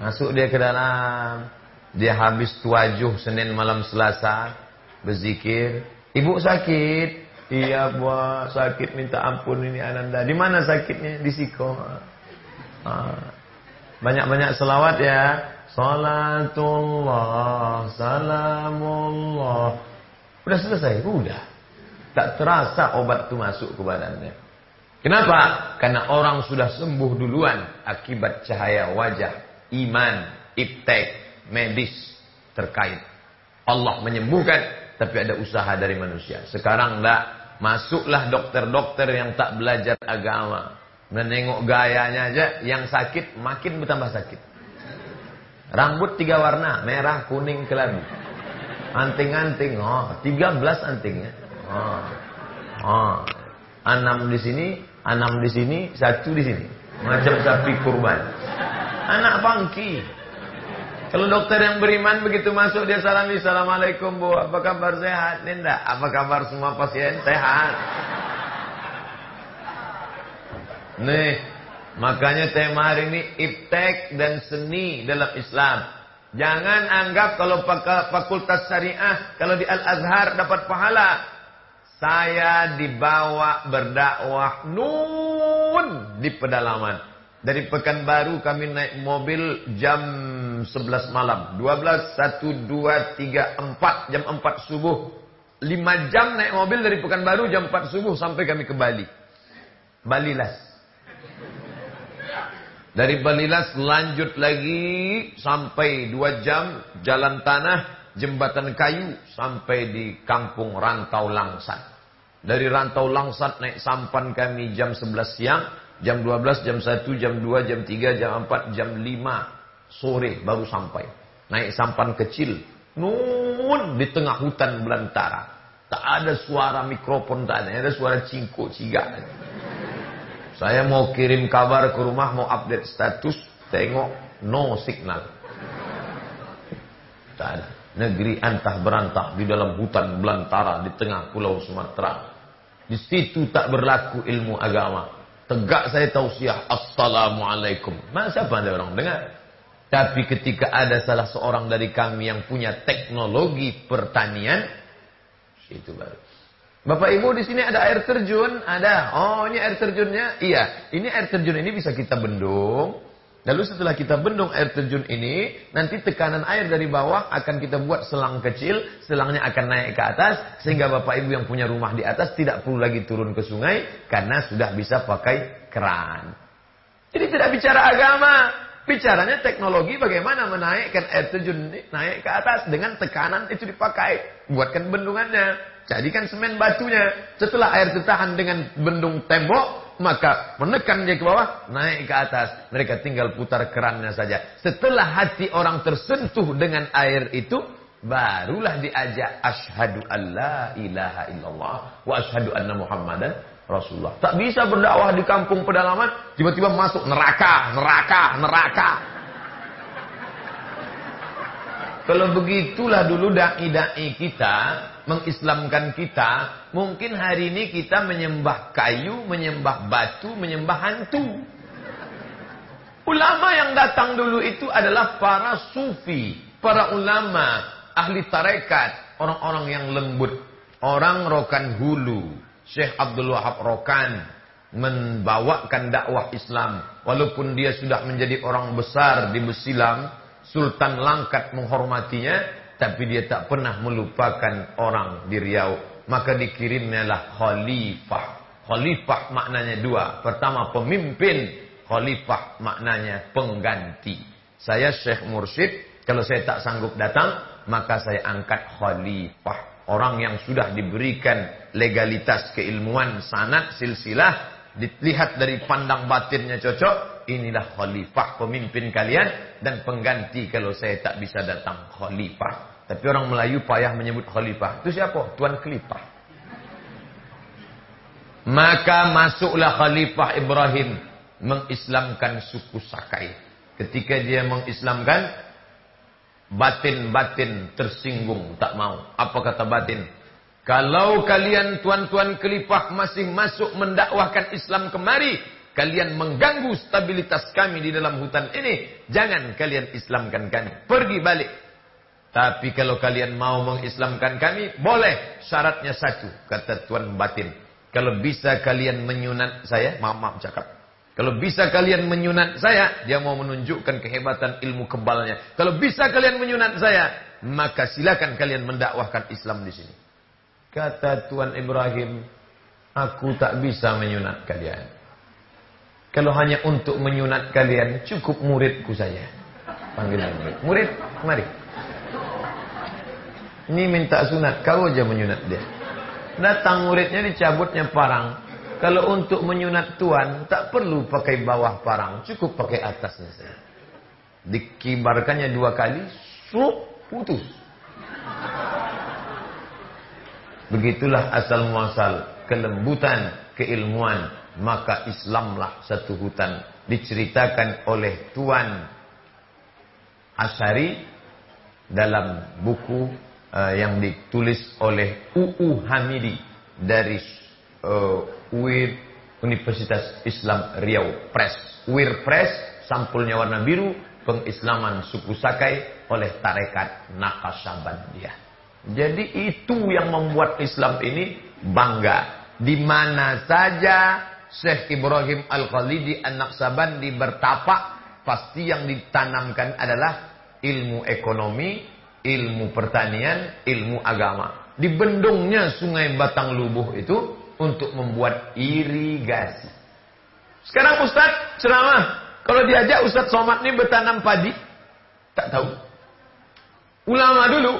Masuk dia ke dalam. Dia habis tuajuh Senin malam Selasa. Berzikir. Ibu sakit. Iya buat sakit minta ampun ini Ananda. Di mana sakitnya? Di siko. Ah. Banyak-banyak selawat ya. Salatullah, salamullah. Udah selesai? Udah. Tak terasa obat itu masuk ke badannya. Kenapa? Karena orang sudah sembuh duluan akibat cahaya wajah, iman, iptek, medis terkait. Allah menyembuhkan, tapi ada usaha dari manusia. Sekarang enggak. Masuklah dokter-dokter yang tak belajar agama. Menengok gayanya aja, yang sakit makin bertambah sakit. Rambut tiga warna, merah, kuning, kelabu. Anting-anting, oh, 13 antingnya. Oh. Oh. Enam di sini, enam di sini, satu di sini. Macam sapi kurban. Anak bangki. Kalau dokter yang beriman begitu masuk dia salami Assalamualaikum bu Apa kabar sehat? Enggak Apa kabar semua pasien? Sehat Nih Makanya tema hari ini Iptek dan seni dalam Islam Jangan anggap kalau fakultas syariah, kalau di Al-Azhar dapat pahala. Saya dibawa berdakwah nun di pedalaman. Dari Pekanbaru kami naik mobil jam 11 malam. 12, 1, 2, 3, 4. Jam 4 subuh. 5 jam naik mobil dari Pekanbaru jam 4 subuh sampai kami ke Bali. Balilas. Dari Balilas lanjut lagi sampai 2 jam jalan tanah jembatan kayu sampai di kampung Rantau Langsat. Dari Rantau Langsat naik sampan kami jam 11 siang Jam 12, jam 1, jam 2, jam 3, jam 4, jam 5 sore baru sampai. Naik sampan kecil. Nun di tengah hutan belantara. Tak ada suara mikrofon, tak ada. Ada suara cingkuk ciga. Saya mau kirim kabar ke rumah, mau update status. Tengok, no signal. Negeri antah berantah di dalam hutan belantara di tengah pulau Sumatera. Di situ tak berlaku ilmu agama. Tegak saya tausiah. Assalamualaikum. Masa apa ada orang dengar? Tapi ketika ada salah seorang dari kami yang punya teknologi pertanian, itu baru. Bapak Ibu di sini ada air terjun, ada. Oh, ini air terjunnya. Iya, ini air terjun ini bisa kita bendung. Lalu setelah kita bendung air terjun ini, nanti tekanan air dari bawah akan kita buat selang kecil, selangnya akan naik ke atas, sehingga bapak ibu yang punya rumah di atas tidak perlu lagi turun ke sungai, karena sudah bisa pakai keran. Jadi tidak bicara agama, bicaranya teknologi bagaimana menaikkan air terjun ini naik ke atas dengan tekanan itu dipakai, buatkan bendungannya. Jadikan semen batunya. Setelah air tertahan dengan bendung tembok, maka menekan dia ke bawah, naik ke atas. Mereka tinggal putar kerannya saja. Setelah hati orang tersentuh dengan air itu, barulah diajak asyhadu alla ilaha illallah wa asyhadu anna muhammadan rasulullah. Tak bisa berdakwah di kampung pedalaman, tiba-tiba masuk neraka, neraka, neraka. Kalau begitulah dulu dai-dai kita mengislamkan kita, mungkin hari ini kita menyembah kayu, menyembah batu, menyembah hantu. Ulama yang datang dulu itu adalah para sufi, para ulama, ahli tarekat, orang-orang yang lembut, orang rokan hulu. Syekh Abdul Wahab Rokan membawakan dakwah Islam walaupun dia sudah menjadi orang besar di Besilam, Sultan Langkat menghormatinya, tapi dia tak pernah melupakan orang di Riau. Maka dikirimnyalah khalifah. Khalifah maknanya dua. Pertama pemimpin. Khalifah maknanya pengganti. Saya Syekh Mursyid. Kalau saya tak sanggup datang. Maka saya angkat khalifah. Orang yang sudah diberikan legalitas keilmuan sanat silsilah. Dilihat dari pandang batinnya cocok. Inilah khalifah pemimpin kalian. Dan pengganti kalau saya tak bisa datang khalifah. Tapi orang Melayu payah menyebut khalifah. Itu siapa? Tuan Khalifah. Maka masuklah Khalifah Ibrahim mengislamkan suku Sakai. Ketika dia mengislamkan, batin-batin tersinggung, tak mau. Apa kata batin? Kalau kalian tuan-tuan Khalifah masih masuk mendakwahkan Islam kemari, kalian mengganggu stabilitas kami di dalam hutan ini, jangan kalian Islamkan kami. Pergi balik. Tapi kalau kalian mau mengislamkan kami, boleh. Syaratnya satu, kata Tuan Batin. Kalau bisa kalian menyunat saya, maaf, maaf cakap. Kalau bisa kalian menyunat saya, dia mau menunjukkan kehebatan ilmu kebalnya. Kalau bisa kalian menyunat saya, maka silakan kalian mendakwahkan Islam di sini. Kata Tuan Ibrahim, aku tak bisa menyunat kalian. Kalau hanya untuk menyunat kalian, cukup muridku saja. Panggilan murid. Murid, mari. Ini minta sunat, kau aja menyunat dia. Datang muridnya dicabutnya parang. Kalau untuk menyunat tuan, tak perlu pakai bawah parang. Cukup pakai atasnya saja. Dikibarkannya dua kali, sup, putus. Begitulah asal muasal kelembutan, keilmuan. Maka Islamlah satu hutan. Diceritakan oleh Tuan Asari dalam buku uh, yang ditulis oleh UU Hamidi dari uh, UIR Universitas Islam Riau Press. UIR Press sampulnya warna biru, pengislaman suku Sakai oleh tarekat Nakasabandiyah. Jadi itu yang membuat Islam ini bangga. Di mana saja Syekh Ibrahim Al-Khalidi An-Naqsabandi bertapak, pasti yang ditanamkan adalah ilmu ekonomi, ilmu pertanian, ilmu agama. Di bendungnya sungai Batang Lubuh itu untuk membuat irigasi. Sekarang Ustadz ceramah. Kalau diajak Ustadz Somad ini bertanam padi, tak tahu. Ulama dulu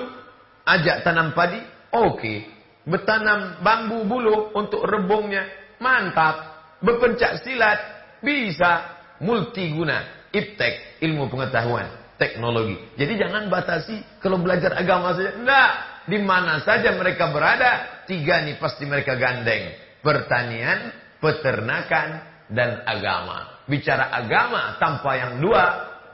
ajak tanam padi, oke. Okay. Bertanam bambu bulu untuk rebungnya, mantap. Berpencak silat, bisa. Multiguna, iptek, ilmu pengetahuan, teknologi. Jadi jangan batasi kalau belajar agama saja. Enggak, di mana saja mereka berada, tiga nih pasti mereka gandeng. Pertanian, peternakan, dan agama. Bicara agama tanpa yang dua,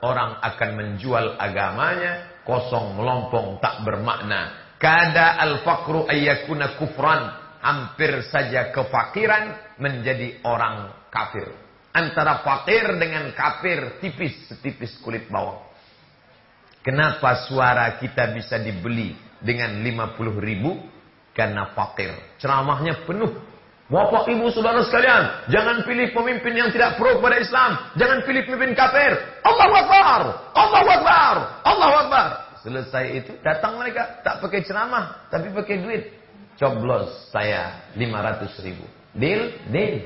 orang akan menjual agamanya, kosong melompong tak bermakna. Kada al-fakru ayyakuna kufran. Hampir saja kefakiran menjadi orang kafir. Antara fakir dengan kafir tipis setipis kulit bawang. Kenapa suara kita bisa dibeli dengan 50 ribu? Karena fakir. Ceramahnya penuh. Bapak ibu saudara sekalian, jangan pilih pemimpin yang tidak pro pada Islam. Jangan pilih pemimpin kafir. Allah Akbar! Allah Akbar! Allah Akbar! Selesai itu datang mereka tak pakai ceramah tapi pakai duit. Coblos saya 500 ribu. Deal? Deal.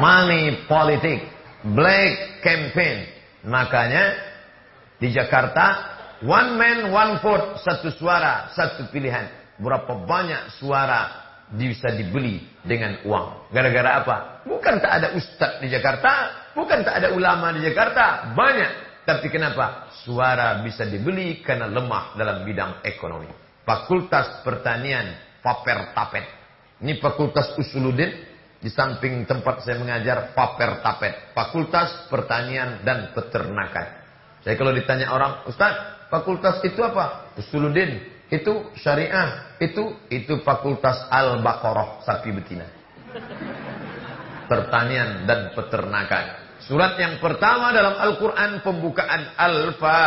Money politik. Black campaign. Makanya di Jakarta one man one vote satu suara satu pilihan. Berapa banyak suara bisa dibeli dengan uang. Gara-gara apa? Bukan tak ada ustadz di Jakarta, bukan tak ada ulama di Jakarta, banyak. Tapi kenapa? Suara bisa dibeli karena lemah dalam bidang ekonomi. Fakultas Pertanian Paper Tapet. Ini Fakultas Usuluddin di samping tempat saya mengajar Paper Tapet. Fakultas Pertanian dan Peternakan. Saya kalau ditanya orang, Ustaz, fakultas itu apa? Usuluddin. Itu syariah. Itu itu Fakultas Al-Baqarah sapi betina. Pertanian dan peternakan. Surat yang pertama dalam Al-Quran pembukaan Al-Fatihah.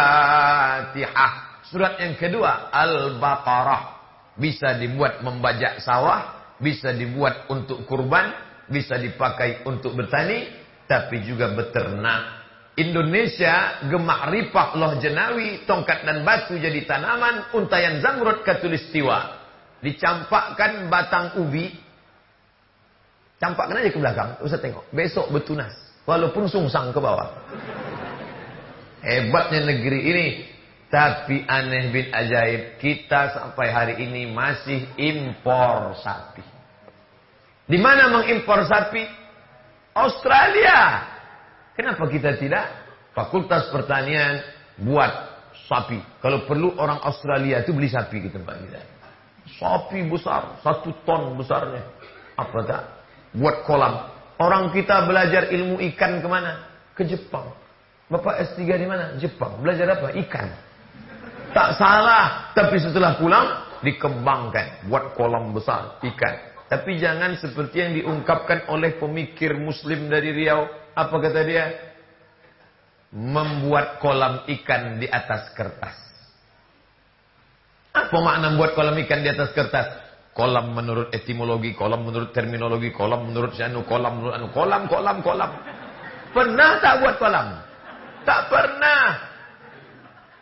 Surat yang kedua Al-Baqarah. Bisa dibuat membajak sawah, bisa dibuat untuk kurban, bisa dipakai untuk bertani, tapi juga beternak. Indonesia gemak ripah loh jenawi, tongkat dan batu jadi tanaman, untayan zamrud katulistiwa. Dicampakkan batang ubi, campakkan aja ke belakang, usah tengok. Besok betunas. Walaupun sungsang ke bawah. Hebatnya negeri ini. Tapi aneh bin ajaib. Kita sampai hari ini masih impor sapi. Di mana mengimpor sapi? Australia. Kenapa kita tidak? Fakultas pertanian buat sapi. Kalau perlu orang Australia itu beli sapi ke tempat kita. Sapi besar, satu ton besarnya. Apa tak? Buat kolam. Orang kita belajar ilmu ikan ke mana? Ke Jepang. Bapak S3 di mana? Jepang. Belajar apa? Ikan. Tak salah. Tapi setelah pulang, dikembangkan. Buat kolam besar, ikan. Tapi jangan seperti yang diungkapkan oleh pemikir muslim dari Riau. Apa kata dia? Membuat kolam ikan di atas kertas. Apa makna membuat kolam ikan di atas kertas? Kolam menurut etimologi, kolam menurut terminologi, kolam menurut anu, kolam menurut anu, kolam, kolam, kolam. Pernah tak buat kolam? Tak pernah.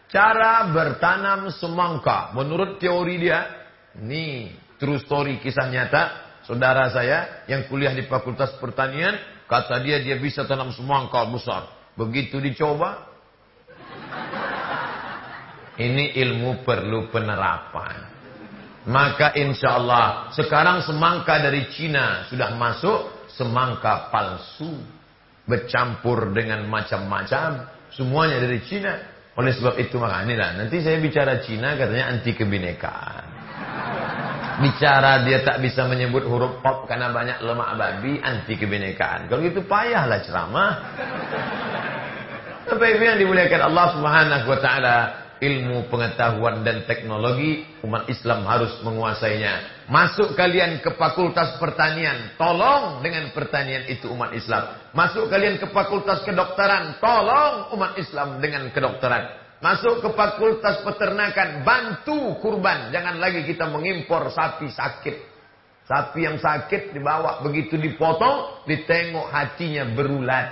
Cara bertanam semangka. Menurut teori dia, ini true story kisah nyata. Saudara saya yang kuliah di Fakultas Pertanian, kata dia dia bisa tanam semangka besar. Begitu dicoba, ini ilmu perlu penerapan. Maka insya Allah sekarang semangka dari Cina sudah masuk semangka palsu bercampur dengan macam-macam semuanya dari Cina. Oleh sebab itu maka inilah nanti saya bicara Cina katanya anti kebinekaan. Bicara dia tak bisa menyebut huruf pop karena banyak lemak babi anti kebinekaan. Kalau itu payahlah ceramah. Tapi yang dimuliakan Allah Subhanahu wa taala ilmu pengetahuan dan teknologi, umat Islam harus menguasainya. Masuk kalian ke fakultas pertanian, tolong dengan pertanian itu umat Islam. Masuk kalian ke fakultas kedokteran, tolong umat Islam dengan kedokteran. Masuk ke fakultas peternakan, bantu kurban. Jangan lagi kita mengimpor sapi sakit. Sapi yang sakit dibawa begitu dipotong, ditengok hatinya berulat.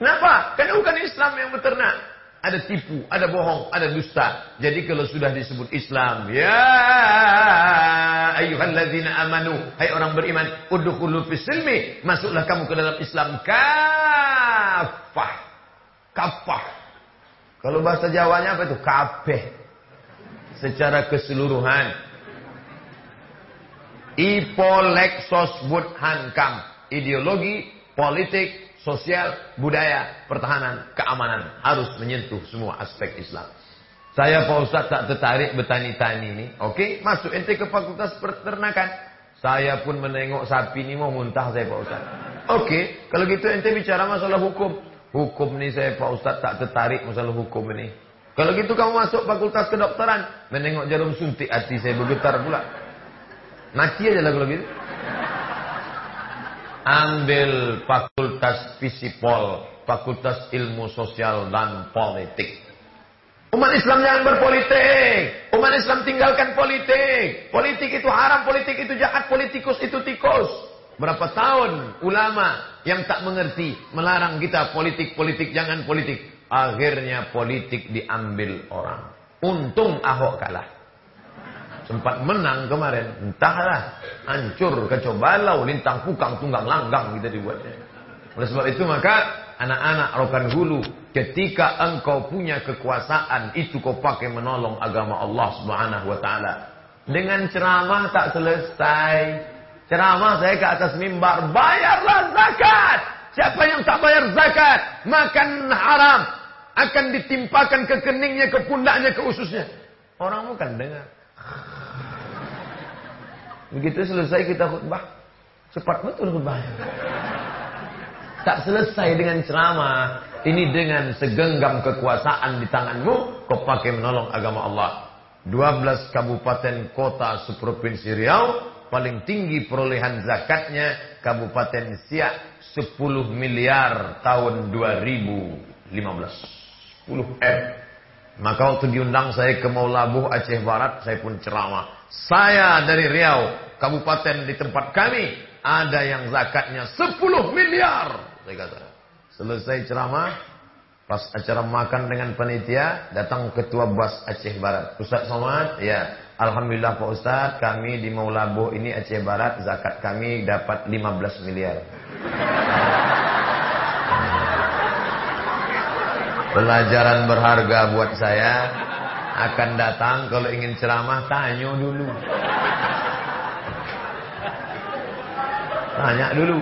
Kenapa? Karena bukan Islam yang beternak ada tipu, ada bohong, ada dusta. Jadi kalau sudah disebut Islam, ya ayyuhalladzina amanu, hai orang beriman, udkhulu fis silmi, masuklah kamu ke dalam Islam kafah. Kafah. Kalau bahasa Jawanya apa itu? Kabeh. Secara keseluruhan. Ipolek sosbud. Ideologi, politik, sosial, budaya, pertahanan, keamanan harus menyentuh semua aspek Islam. Saya Pak Ustaz tak tertarik bertani-tani ini. Oke, masuk ente ke fakultas peternakan. Saya pun menengok sapi ini mau muntah saya Pak Ustaz. Oke, kalau gitu ente bicara masalah hukum. Hukum ini saya Pak Ustaz tak tertarik masalah hukum ini. Kalau gitu kamu masuk fakultas kedokteran. Menengok jarum suntik hati saya bergetar pula. Mati aja lah kalau gitu ambil fakultas Fisipol, fakultas ilmu sosial dan politik. Umat Islam jangan berpolitik. Umat Islam tinggalkan politik. Politik itu haram, politik itu jahat, politikus itu tikus. Berapa tahun ulama yang tak mengerti melarang kita politik-politik jangan politik. Akhirnya politik diambil orang. Untung Ahok kalah. Sempat menang kemarin. Entahlah. Hancur, kacau balau, lintang pukang, tunggang langgang kita dibuatnya. Oleh sebab itu maka anak-anak rokan hulu. Ketika engkau punya kekuasaan. Itu kau pakai menolong agama Allah subhanahu wa ta'ala. Dengan ceramah tak selesai. Ceramah saya ke atas mimbar. Bayarlah zakat. Siapa yang tak bayar zakat. Makan haram. Akan ditimpakan ke keningnya, ke pundaknya, ke ususnya. Orang bukan dengar. Begitu selesai kita khutbah, cepat betul khutbahnya. Tak selesai dengan ceramah, ini dengan segenggam kekuasaan di tanganmu, kau pakai menolong agama Allah. 12 kabupaten kota seprovinsi Riau, paling tinggi perolehan zakatnya Kabupaten Siak 10 miliar tahun 2015. 10 M. Maka waktu diundang saya ke Maulabuh Aceh Barat, saya pun ceramah. Saya dari Riau, kabupaten di tempat kami, ada yang zakatnya 10 miliar. Saya kata. Selesai ceramah, pas acara makan dengan panitia, datang ketua BAS Aceh Barat. Ustaz Somad, ya. Alhamdulillah Pak Ustaz, kami di Maulabuh ini Aceh Barat, zakat kami dapat 15 miliar. Pelajaran berharga buat saya akan datang kalau ingin ceramah tanya dulu. Tanya dulu.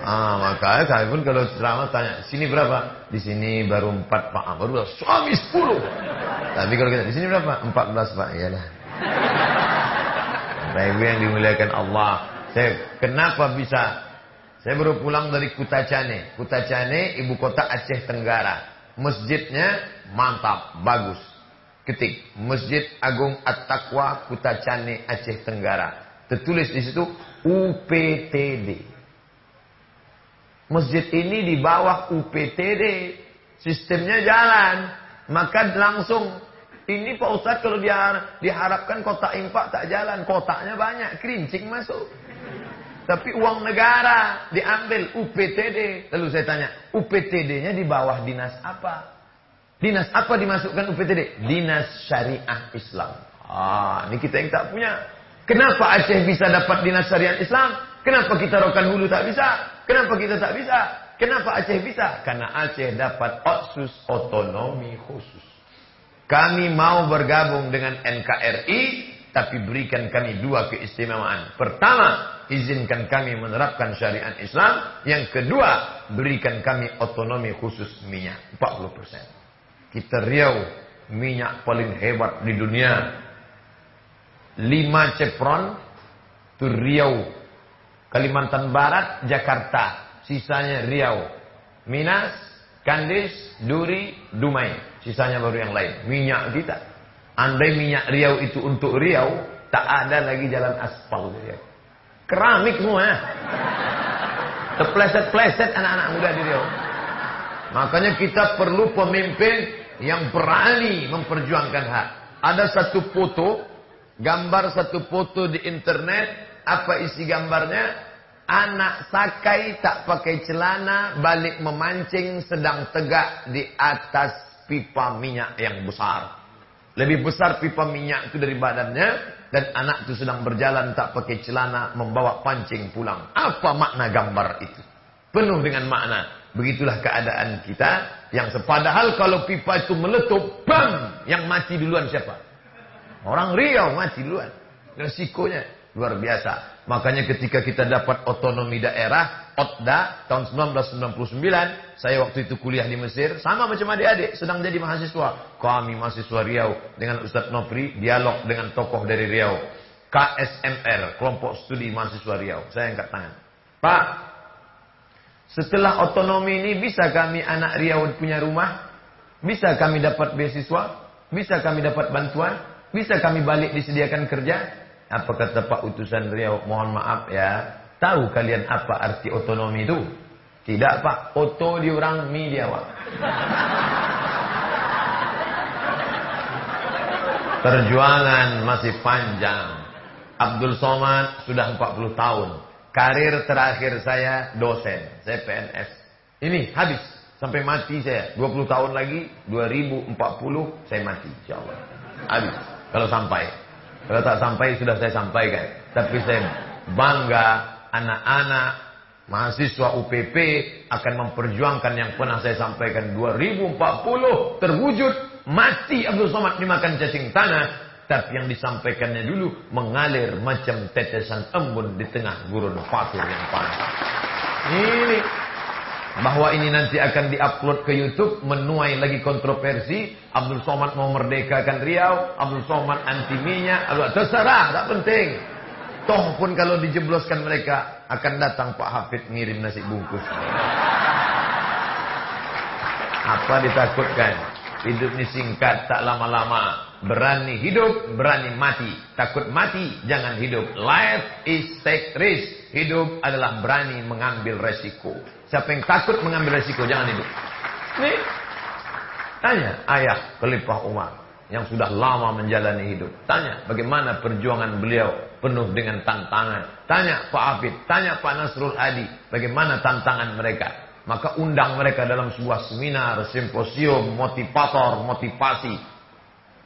Ah, makanya saya pun kalau ceramah tanya, sini berapa? Di sini baru empat Pak. Ah, baru suami sepuluh. Tapi kalau kita di sini berapa? Empat belas Pak. Iyalah. Ibu yang dimuliakan Allah. Saya kenapa bisa saya baru pulang dari Kutacane. Kutacane ibu kota Aceh Tenggara. Masjidnya mantap, bagus. Ketik Masjid Agung At-Taqwa Kutacane Aceh Tenggara. Tertulis di situ UPTD. Masjid ini di bawah UPTD. Sistemnya jalan. Maka langsung ini Pak Ustadz kalau diharapkan kota infak tak jalan. Kotaknya banyak. Kerincing masuk. Tapi uang negara diambil UPTD. Lalu saya tanya, UPTD-nya di bawah dinas apa? Dinas apa dimasukkan UPTD? Dinas Syariah Islam. Ah, ini kita yang tak punya. Kenapa Aceh bisa dapat dinas syariah Islam? Kenapa kita Rokan Hulu tak bisa? Kenapa kita tak bisa? Kenapa Aceh bisa? Karena Aceh dapat otsus otonomi khusus. Kami mau bergabung dengan NKRI tapi berikan kami dua keistimewaan. Pertama, izinkan kami menerapkan syariat Islam. Yang kedua, berikan kami otonomi khusus minyak. 40%. Kita Riau, minyak paling hebat di dunia. Lima Cepron, itu Riau. Kalimantan Barat, Jakarta. Sisanya Riau. Minas, Kandis, duri, dumai. Sisanya baru yang lain. Minyak kita. Andai minyak Riau itu untuk Riau, tak ada lagi jalan aspal di. Keramik semua ya. Terpleset-pleset anak-anak muda di Riau. Makanya kita perlu pemimpin yang berani memperjuangkan hak. Ada satu foto, gambar satu foto di internet, apa isi gambarnya? Anak sakai tak pakai celana, balik memancing sedang tegak di atas pipa minyak yang besar. Lebih besar pipa minyak itu dari badannya, dan anak itu sedang berjalan tak pakai celana, membawa pancing pulang. Apa makna gambar itu? Penuh dengan makna. Begitulah keadaan kita yang sepadahal kalau pipa itu meletup, bam, yang mati duluan siapa? Orang Riau mati duluan. Resikonya luar biasa. Makanya ketika kita dapat otonomi daerah, OTDA tahun 1999, saya waktu itu kuliah di Mesir, sama macam adik-adik, sedang jadi mahasiswa. Kami mahasiswa Riau dengan Ustadz Nopri, dialog dengan tokoh dari Riau. KSMR, kelompok studi mahasiswa Riau. Saya angkat tangan. Pak, setelah otonomi ini bisa kami anak Riau punya rumah? Bisa kami dapat beasiswa? Bisa kami dapat bantuan? Bisa kami balik disediakan kerja? Apa kata Pak Utusan Riau? Mohon maaf ya. Tahu kalian apa arti otonomi itu? Tidak Pak. Oto diorang mi diawak. Perjuangan masih panjang. Abdul Somad sudah 40 tahun. Karir terakhir saya dosen, saya PNS. Ini habis sampai mati saya. 20 tahun lagi 2040 saya mati insyaallah. Habis kalau sampai. Kalau tak sampai sudah saya sampaikan. Tapi saya bangga anak-anak mahasiswa UPP akan memperjuangkan yang pernah saya sampaikan 2040 terwujud mati Abdul Somad dimakan cacing tanah tapi yang disampaikannya dulu mengalir macam tetesan embun di tengah gurun pasir yang panas. Ini bahwa ini nanti akan diupload ke YouTube menuai lagi kontroversi. Abdul Somad mau merdekakan Riau, Abdul Somad anti minyak, terserah, tak penting. Toh pun kalau dijebloskan mereka akan datang Pak Hafid ngirim nasi bungkus. Apa ditakutkan? Hidup ini singkat, tak lama-lama. Berani hidup, berani mati. Takut mati, jangan hidup. Life is take risk. Hidup adalah berani mengambil resiko. Siapa yang takut mengambil resiko, jangan hidup. Ini, tanya ayah Khalifah Umar yang sudah lama menjalani hidup. Tanya bagaimana perjuangan beliau penuh dengan tantangan. Tanya Pak Hafid, tanya Pak Nasrul Adi, bagaimana tantangan mereka. Maka undang mereka dalam sebuah seminar, simposium, motivator, motivasi.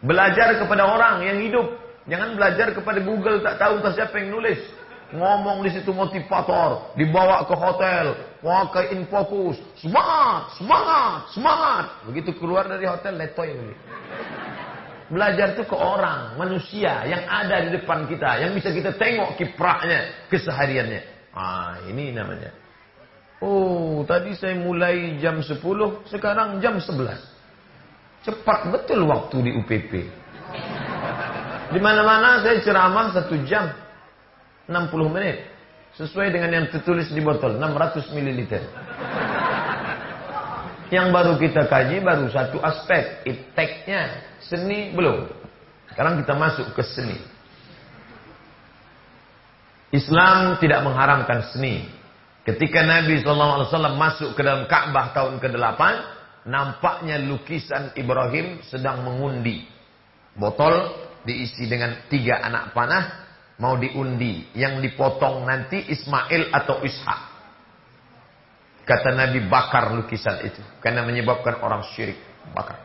Belajar kepada orang yang hidup. Jangan belajar kepada Google tak tahu entah siapa yang nulis. Ngomong di situ motivator, dibawa ke hotel, pakai infokus, semangat, semangat, semangat. Begitu keluar dari hotel letoy. Belajar itu ke orang, manusia yang ada di depan kita, yang bisa kita tengok kiprahnya, kesehariannya. Ah, ini namanya. Oh, tadi saya mulai jam 10, sekarang jam 11. Cepat betul waktu di UPP. Di mana-mana saya ceramah satu jam 60 menit. Sesuai dengan yang tertulis di botol 600 ml. Yang baru kita kaji baru satu aspek. Iteknya. Seni belum. Sekarang kita masuk ke seni. Islam tidak mengharamkan seni. Ketika Nabi SAW masuk ke dalam Ka'bah tahun ke-8, nampaknya lukisan Ibrahim sedang mengundi. Botol diisi dengan tiga anak panah, mau diundi. Yang dipotong nanti Ismail atau Ishak. Kata Nabi bakar lukisan itu. Karena menyebabkan orang syirik. Bakar.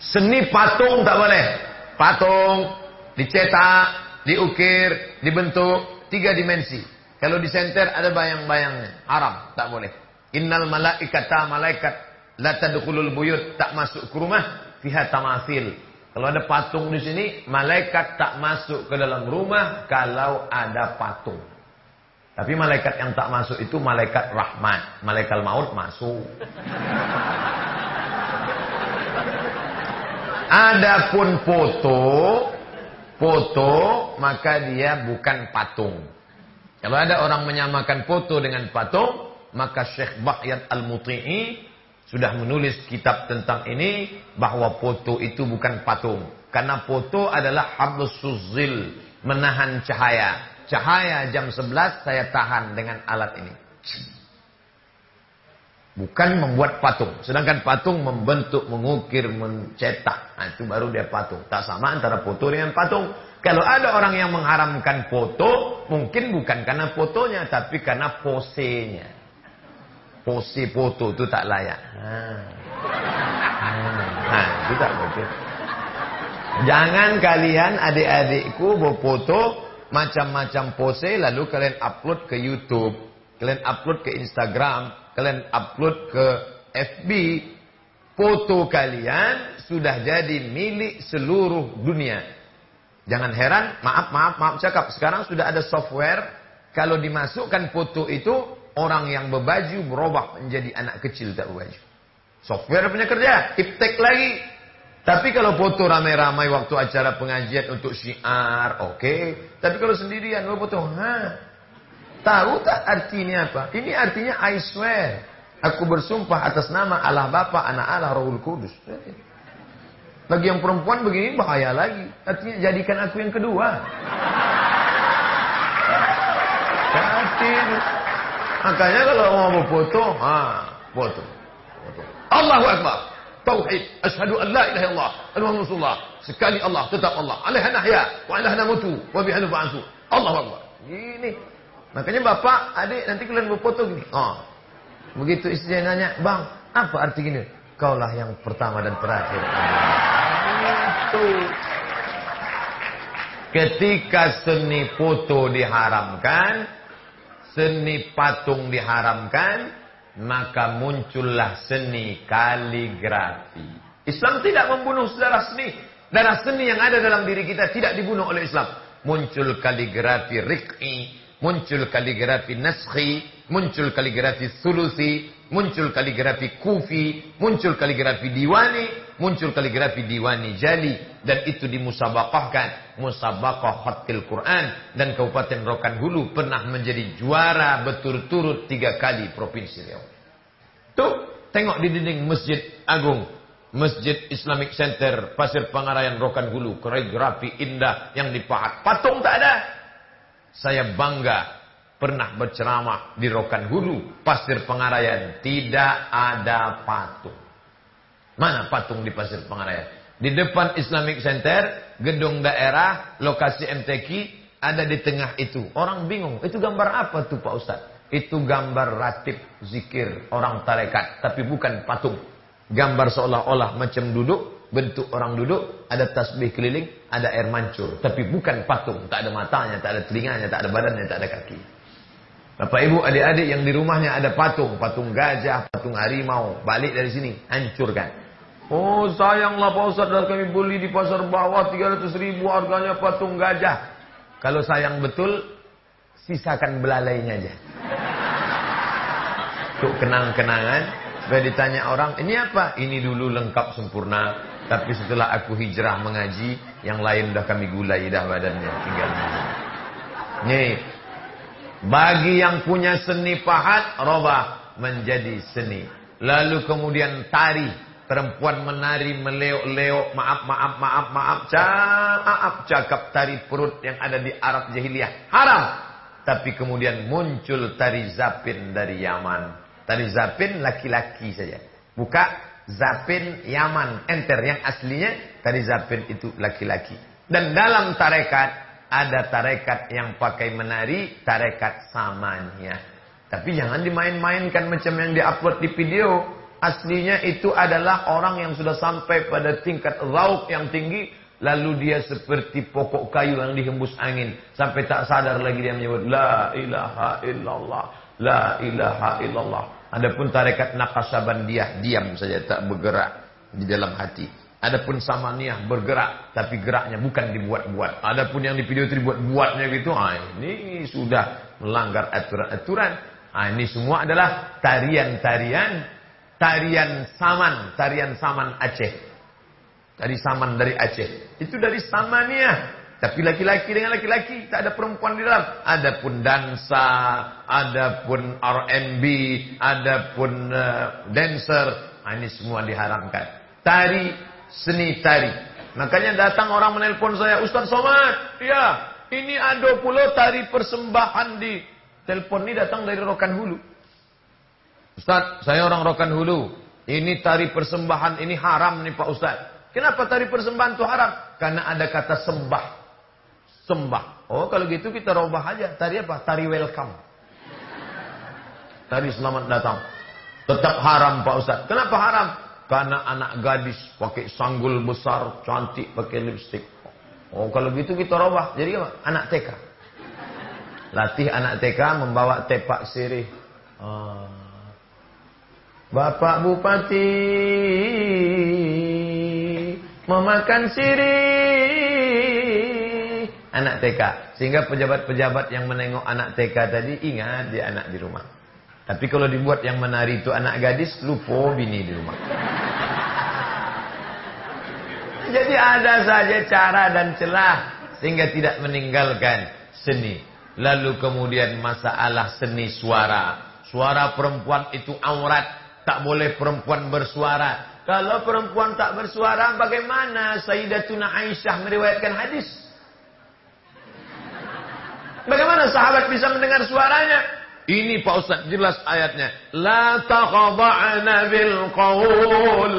Seni patung tak boleh. Patung dicetak, diukir, dibentuk tiga dimensi. Kalau disenter ada bayang-bayangnya. Haram, tak boleh. Innal malaikata malaikat la tadkhulul buyut tak masuk ke rumah fiha tamasil. Kalau ada patung di sini, malaikat tak masuk ke dalam rumah kalau ada patung. Tapi malaikat yang tak masuk itu malaikat rahmat, malaikat maut masuk. Adapun foto, foto maka dia bukan patung. Kalau ada orang menyamakan foto dengan patung, Maka Syekh Bahyat Al-Muti'i sudah menulis kitab tentang ini bahwa foto itu bukan patung. Karena foto adalah hablus suzil, menahan cahaya. Cahaya jam 11 saya tahan dengan alat ini. Bukan membuat patung. Sedangkan patung membentuk, mengukir, mencetak. Nah, itu baru dia patung. Tak sama antara foto dengan patung. Kalau ada orang yang mengharamkan foto, mungkin bukan karena fotonya, tapi karena posenya. Pose foto itu tak layak. Nah, nah itu tak. Jangan kalian adik-adikku berfoto macam-macam pose lalu kalian upload ke YouTube, kalian upload ke Instagram, kalian upload ke FB, foto kalian sudah jadi milik seluruh dunia. Jangan heran, maaf, maaf, maaf cakap. Sekarang sudah ada software, kalau dimasukkan foto itu, orang yang berbaju berubah menjadi anak kecil tak berbaju. Software punya kerja, iptek lagi. Tapi kalau foto ramai-ramai waktu acara pengajian untuk syiar, oke. Okay. Tapi kalau sendirian, lo foto, ha. Tahu tak artinya apa? Ini artinya I swear. Aku bersumpah atas nama Allah Bapa, Anak Allah, Rohul Kudus. Bagi yang perempuan begini bahaya lagi. Artinya jadikan aku yang kedua. Makanya kalau mau berfoto, ha, foto. foto. Allahu Akbar. Tauhid. Ashadu an la ilaha illallah. Al-Muhammad Rasulullah. Sekali Allah, tetap Allah. Alaiha nahya. Wa alaiha namutu. Wa bihanu ba'ansu. Allahu Akbar. Ini. Makanya bapak, adik, nanti kalian berfoto gini. Oh. Begitu istri nanya, bang, apa arti gini? Kaulah yang pertama dan terakhir. Itu. Ketika seni foto diharamkan, seni patung diharamkan, maka muncullah seni kaligrafi. Islam tidak membunuh saudara seni. Darah seni yang ada dalam diri kita tidak dibunuh oleh Islam. Muncul kaligrafi rik'i, muncul kaligrafi naskhi, muncul kaligrafi sulusi, muncul kaligrafi kufi, muncul kaligrafi diwani, muncul kaligrafi diwani jali dan itu dimusabaqahkan musabaqah khatil Quran dan Kabupaten Rokan Hulu pernah menjadi juara berturut-turut tiga kali provinsi Riau. Tuh, tengok di dinding Masjid Agung, Masjid Islamic Center Pasir Pangarayan Rokan Hulu, koreografi indah yang dipahat. Patung tak ada. Saya bangga pernah berceramah di Rokan Hulu, Pasir Pengarayan, tidak ada patung. Mana patung di Pasir Pengarayan? Di depan Islamic Center, gedung daerah, lokasi MTQ, ada di tengah itu. Orang bingung, itu gambar apa tuh Pak Ustaz? Itu gambar ratib zikir orang tarekat, tapi bukan patung. Gambar seolah-olah macam duduk, bentuk orang duduk, ada tasbih keliling, ada air mancur. Tapi bukan patung, tak ada matanya, tak ada telinganya, tak ada badannya, tak ada kaki. Bapak ibu adik-adik yang di rumahnya ada patung, patung gajah, patung harimau, balik dari sini, hancurkan. Oh sayanglah Pak Ustaz dan kami beli di pasar bawah 300 ribu harganya patung gajah. Kalau sayang betul, sisakan belalainya aja. Untuk kenang-kenangan, supaya ditanya orang, ini apa? Ini dulu lengkap sempurna, tapi setelah aku hijrah mengaji, yang lain dah kami gulai dah badannya, tinggal. Nih, bagi yang punya seni pahat, robah menjadi seni. Lalu kemudian tari. Perempuan menari, meleok-leok, maaf, maaf, maaf, maaf, maaf, cakap tari perut yang ada di Arab jahiliyah. Haram. Tapi kemudian muncul tari zapin dari Yaman. Tari zapin laki-laki saja. Buka zapin Yaman. Enter. Yang aslinya tari zapin itu laki-laki. Dan dalam tarekat ada tarekat yang pakai menari, tarekat samanya. Tapi jangan dimain-mainkan macam yang diupload di video. Aslinya itu adalah orang yang sudah sampai pada tingkat rauk yang tinggi. Lalu dia seperti pokok kayu yang dihembus angin. Sampai tak sadar lagi dia menyebut. La ilaha illallah. La ilaha illallah. Adapun tarekat nakasabandiyah. Diam saja tak bergerak di dalam hati. Adapun samaniyah bergerak, tapi geraknya bukan dibuat-buat. Adapun yang di video itu dibuat-buatnya gitu, ah, ini sudah melanggar aturan-aturan. Ah, ini semua adalah tarian-tarian, tarian saman, tarian saman Aceh. Dari saman dari Aceh. Itu dari samaniyah. Tapi laki-laki dengan laki-laki, tak ada perempuan di dalam. Adapun dansa, adapun R&B, adapun uh, dancer, nah, ini semua diharamkan. Tari, seni tari. Makanya datang orang menelpon saya, Ustaz Somad, ya, ini ada pula tari persembahan di telepon ini datang dari Rokan Hulu. Ustaz, saya orang Rokan Hulu. Ini tari persembahan, ini haram nih Pak Ustaz. Kenapa tari persembahan itu haram? Karena ada kata sembah sembah. Oh, kalau gitu kita robah aja. Tari apa? Tari welcome. Tari selamat datang. Tetap haram Pak Ustaz. Kenapa haram? Karena anak gadis pakai sanggul besar, cantik, pakai lipstick. Oh, kalau gitu kita robah. Jadi apa? Anak TK. Latih anak TK membawa tepak sirih. Ah. Bapak Bupati memakan sirih anak TK. Sehingga pejabat-pejabat yang menengok anak TK tadi ingat dia anak di rumah. Tapi kalau dibuat yang menari itu anak gadis, lupa bini di rumah. Jadi ada saja cara dan celah sehingga tidak meninggalkan seni. Lalu kemudian masalah seni suara. Suara perempuan itu aurat, tak boleh perempuan bersuara. Kalau perempuan tak bersuara, bagaimana Sayyidatuna Aisyah meriwayatkan hadis? Bagaimana sahabat bisa mendengar suaranya? Ini Pak Ustaz jelas ayatnya. La taqada'na bil qaul.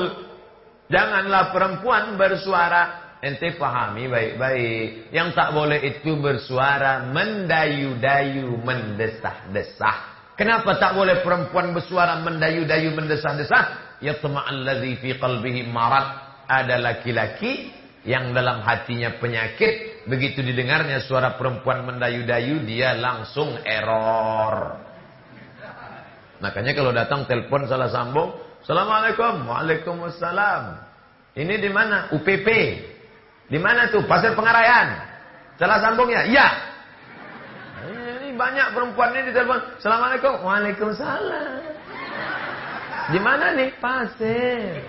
Janganlah perempuan bersuara. Ente pahami baik-baik. Yang tak boleh itu bersuara mendayu-dayu, mendesah-desah. Kenapa tak boleh perempuan bersuara mendayu-dayu, mendesah-desah? Yatma'alladzi fi qalbihi marad. Ada laki-laki yang dalam hatinya penyakit, begitu didengarnya suara perempuan mendayu-dayu, dia langsung error. Makanya kalau datang telepon salah sambung, Assalamualaikum, Waalaikumsalam. Ini di mana? UPP. Di mana tuh? Pasir Pengarayan. Salah sambungnya? Iya. Banyak perempuan ini di telepon. Assalamualaikum, Waalaikumsalam. Di mana nih? Pasir.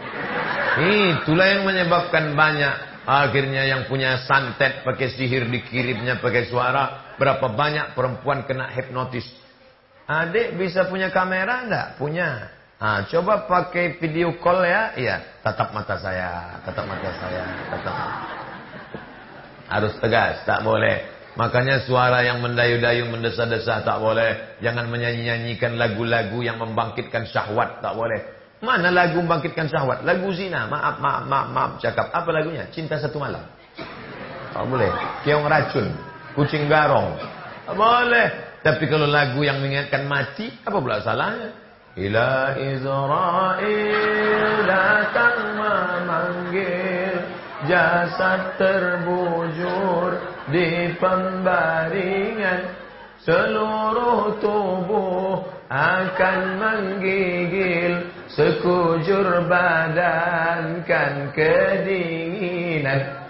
Itulah yang menyebabkan banyak Akhirnya yang punya santet pakai sihir dikirimnya pakai suara. Berapa banyak perempuan kena hipnotis. Adik bisa punya kamera enggak? Punya. Nah, coba pakai video call ya. Iya, tatap mata saya, tatap mata saya, tatap. Harus tegas, tak boleh. Makanya suara yang mendayu-dayu, mendesah-desah tak boleh. Jangan menyanyi-nyanyikan lagu-lagu yang membangkitkan syahwat, tak boleh. Mana lagu membangkitkan syahwat? Lagu zina. Maaf, maaf, maaf, maaf. Cakap. Apa lagunya? Cinta satu malam. Tak boleh. Keong racun. Kucing garong. Tak boleh. Tapi kalau lagu yang mengingatkan mati, apa pula salahnya? Ila Israel datang memanggil Jasad terbujur di pembaringan Seluruh tubuh akan menggigil sekujur badan kan kedinginan.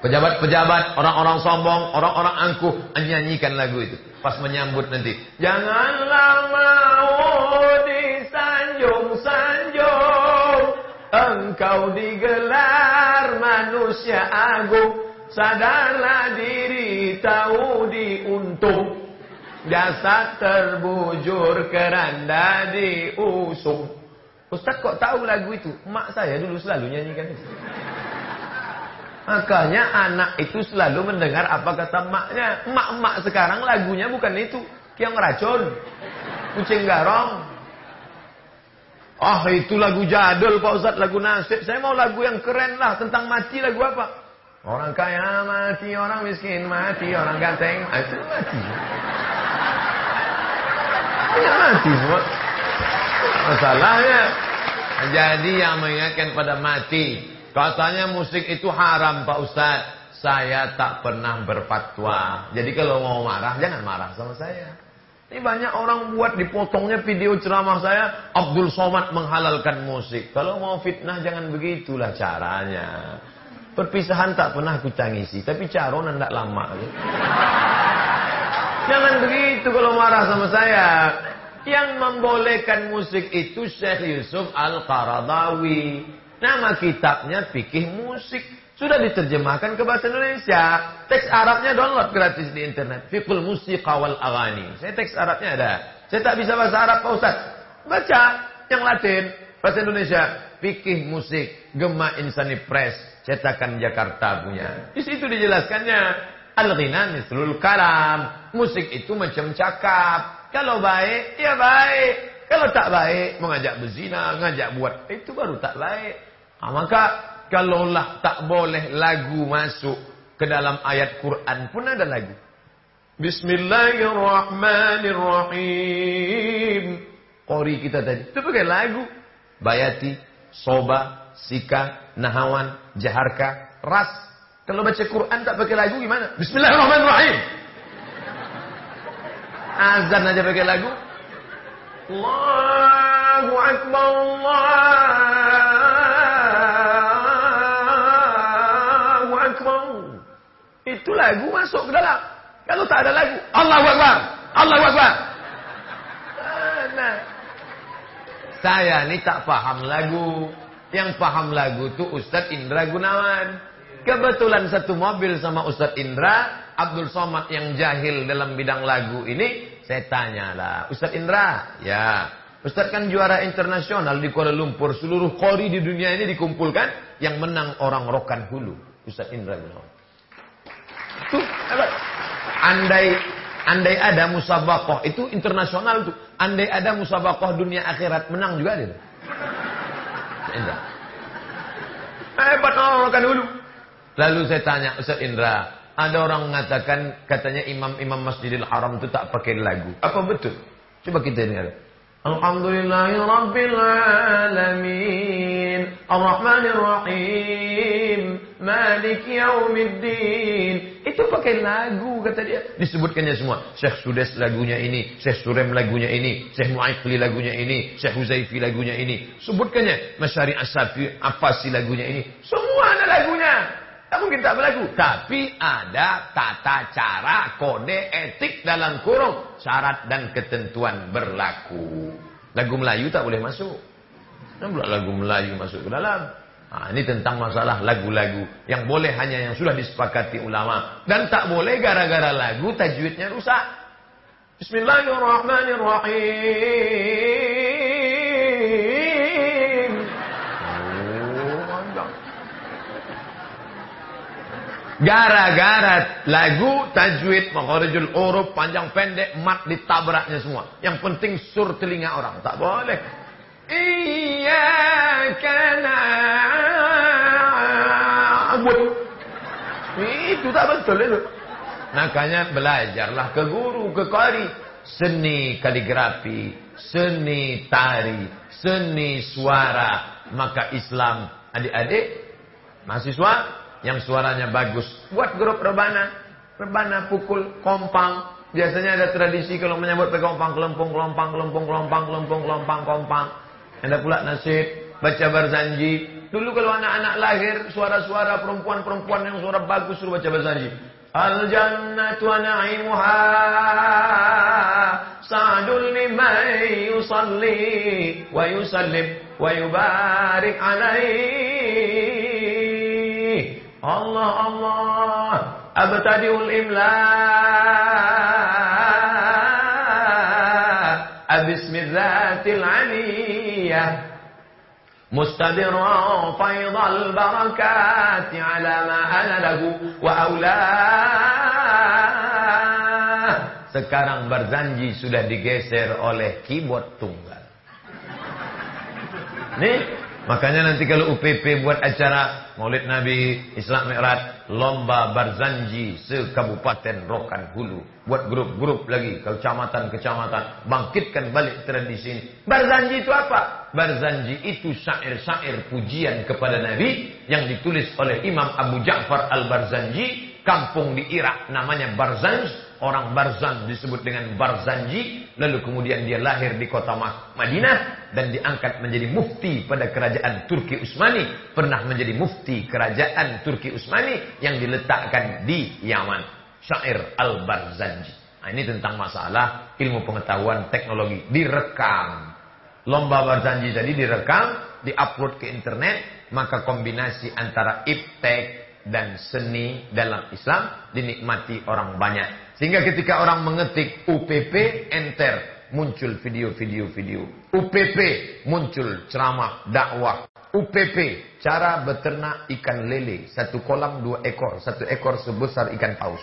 Pejabat-pejabat, orang-orang sombong, orang-orang angkuh menyanyikan lagu itu. Pas menyambut nanti. Janganlah mau disanjung-sanjung. Engkau digelar manusia agung. Sadarlah diri tahu diuntung. Jasad terbujur keranda diusung. Ustaz kok tahu lagu itu? Mak saya dulu selalu nyanyikan itu. Makanya anak itu selalu mendengar apa kata maknya. Mak-mak sekarang lagunya bukan itu. Yang racun. Kucing garong. Ah oh, itu lagu jadul Pak Ustaz, lagu nasib. Saya mau lagu yang keren lah. Tentang mati lagu apa? Orang kaya mati, orang miskin mati, orang ganteng. Itu mati. Ya mati semua. Masalahnya. Jadi yang mengingatkan pada mati. Katanya musik itu haram Pak Ustaz. Saya tak pernah berfatwa. Jadi kalau mau marah, jangan marah sama saya. Ini banyak orang buat dipotongnya video ceramah saya. Abdul Somad menghalalkan musik. Kalau mau fitnah jangan begitulah caranya. Perpisahan tak pernah aku tangisi. Tapi caron tidak lama. Jangan begitu kalau marah sama saya. Yang membolehkan musik itu Syekh Yusuf Al-Qaradawi. Nama kitabnya Fikih Musik. Sudah diterjemahkan ke bahasa Indonesia. Teks Arabnya download gratis di internet. Fiqhul musiqa wal aghani. Saya teks Arabnya ada. Saya tak bisa bahasa Arab Pak Ustaz. Baca yang Latin, bahasa Indonesia. Fikih musik, Gema Insani Press, cetakan Jakarta punya. Di situ dijelaskannya. Al-ghina mislul kalam. Musik itu macam cakap. Kalau baik, ya baik. Kalau tak baik, mengajak berzina, ngajak buat. Itu baru tak baik. Nah, maka kalaulah tak boleh lagu masuk ke dalam ayat Quran pun ada lagu. Bismillahirrahmanirrahim. Qori kita tadi. Itu pakai lagu. Bayati, Soba, Sika, Nahawan, Jaharka, Ras. Kalau baca Quran tak pakai lagu gimana? Bismillahirrahmanirrahim. Azan aja pakai lagu. Allahu Akbar Allahu Akbar Itu lagu masuk ke dalam Kalau tak ada lagu Allahu Akbar Allahu Akbar nah. Saya ni tak faham lagu Yang faham lagu tu Ustaz Indra Gunawan Kebetulan satu mobil sama Ustaz Indra Abdul Somad yang jahil dalam bidang lagu ini saya tanyalah, Ustaz Indra, ya, Ustaz kan juara internasional di Kuala Lumpur, seluruh kori di dunia ini dikumpulkan, yang menang orang Rokan Hulu, Ustaz Indra Gunawan. Tuh, apa? Andai andai ada musabakoh itu internasional tuh. Andai ada musabakoh dunia akhirat menang juga dia. Indra. Hebat orang Rokan Hulu. Lalu saya tanya Ustaz Indra, ada orang mengatakan katanya imam-imam Masjidil Haram itu tak pakai lagu. Apa betul? Coba kita dengar. Alhamdulillahirabbil alamin. Arrahmanir rahim. Maliki yaumiddin. Itu pakai lagu kata dia. Disebutkannya semua. Syekh Sudes lagunya ini, Syekh Surem lagunya ini, Syekh Mu'aikli lagunya ini, Syekh Huzaifi lagunya ini. Sebutkannya Masyari Asafi Afasi lagunya ini. Semua mungkin tak berlaku. Tapi ada tata cara, kode etik dalam kurung. Syarat dan ketentuan berlaku. Lagu Melayu tak boleh masuk. Kenapa pula lagu Melayu masuk ke dalam? Nah, ini tentang masalah lagu-lagu. Yang boleh hanya yang sudah disepakati ulama. Dan tak boleh gara-gara lagu tajwidnya rusak. Bismillahirrahmanirrahim. Gara-gara lagu, tajwid, makharijul uruf, panjang pendek, mat ditabraknya semua. Yang penting sur telinga orang. Tak boleh. Iyaka na'bud. Itu tak betul itu. Makanya belajarlah ke guru, ke qari. Seni kaligrafi, seni tari, seni suara. Maka Islam, adik-adik, mahasiswa, yang suaranya bagus. Buat grup rebana. Rebana pukul kompang. Biasanya ada tradisi kalau menyambut pakai kompang, kelempung, kelompang, kelempung, kelompang, kelempung, kelompang, kompang. Ada pula nasib, baca barzanji. Dulu kalau anak-anak lahir, suara-suara perempuan-perempuan yang suara bagus suruh baca barzanji. Al jannatu na'imuha sa'dul liman yusalli wa yusallim wa yubarik alaihi Allah Allah abtadiul imla bismillatil aliyah مستدرا فيض البركات على ما أنا له وأولاه Sekarang berzanji sudah digeser oleh keyboard tunggal. Nih, Makanya nanti kalau UPP buat acara Maulid Nabi, Islam Mi'raj, lomba barzanji se-kabupaten Rokan Hulu. Buat grup-grup lagi, kecamatan-kecamatan. Bangkitkan balik tradisi ini. Barzanji itu apa? Barzanji itu syair-syair pujian kepada Nabi yang ditulis oleh Imam Abu Ja'far Al-Barzanji. Kampung di Irak namanya Barzanj. Orang Barzan disebut dengan Barzanji. Lalu kemudian dia lahir di kota Madinah. Dan diangkat menjadi mufti pada kerajaan Turki Utsmani. Pernah menjadi mufti kerajaan Turki Utsmani. Yang diletakkan di Yaman. Syair Al-Barzanji. Nah, ini tentang masalah ilmu pengetahuan teknologi. Direkam. Lomba Barzanji tadi direkam. Diupload ke internet. Maka kombinasi antara iptek dan seni dalam Islam dinikmati orang banyak. Sehingga ketika orang mengetik UPP enter muncul video-video video. UPP muncul ceramah dakwah. UPP cara beternak ikan lele satu kolam dua ekor satu ekor sebesar ikan paus.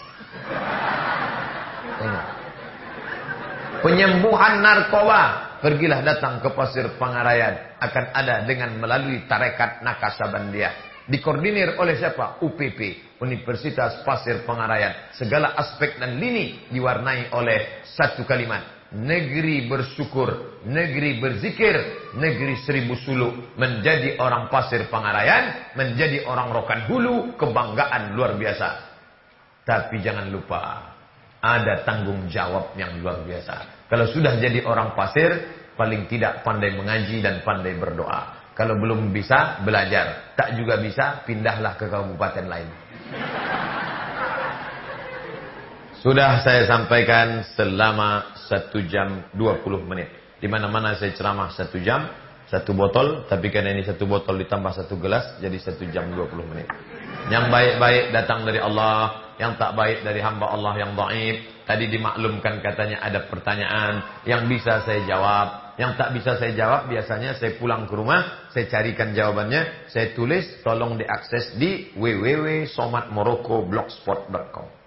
Penyembuhan narkoba pergilah datang ke pasir Pangarayan akan ada dengan melalui tarekat Nakasabandia dikoordinir oleh siapa? UPP, Universitas Pasir Pengarayan. Segala aspek dan lini diwarnai oleh satu kalimat. Negeri bersyukur, negeri berzikir, negeri seribu suluk. Menjadi orang pasir Pengarayan, menjadi orang rokan hulu, kebanggaan luar biasa. Tapi jangan lupa, ada tanggung jawab yang luar biasa. Kalau sudah jadi orang pasir, paling tidak pandai mengaji dan pandai berdoa. Kalau belum bisa, belajar. Tak juga bisa, pindahlah ke kabupaten lain. Sudah saya sampaikan selama satu jam 20 menit. Di mana-mana saya ceramah satu jam, satu botol. Tapi karena ini satu botol ditambah satu gelas, jadi satu jam 20 menit. Yang baik-baik datang dari Allah, yang tak baik dari hamba Allah yang daib. Tadi dimaklumkan katanya ada pertanyaan yang bisa saya jawab. Yang tak bisa saya jawab biasanya saya pulang ke rumah, saya carikan jawabannya, saya tulis, tolong diakses di www.somatmoroccoblogspot.com.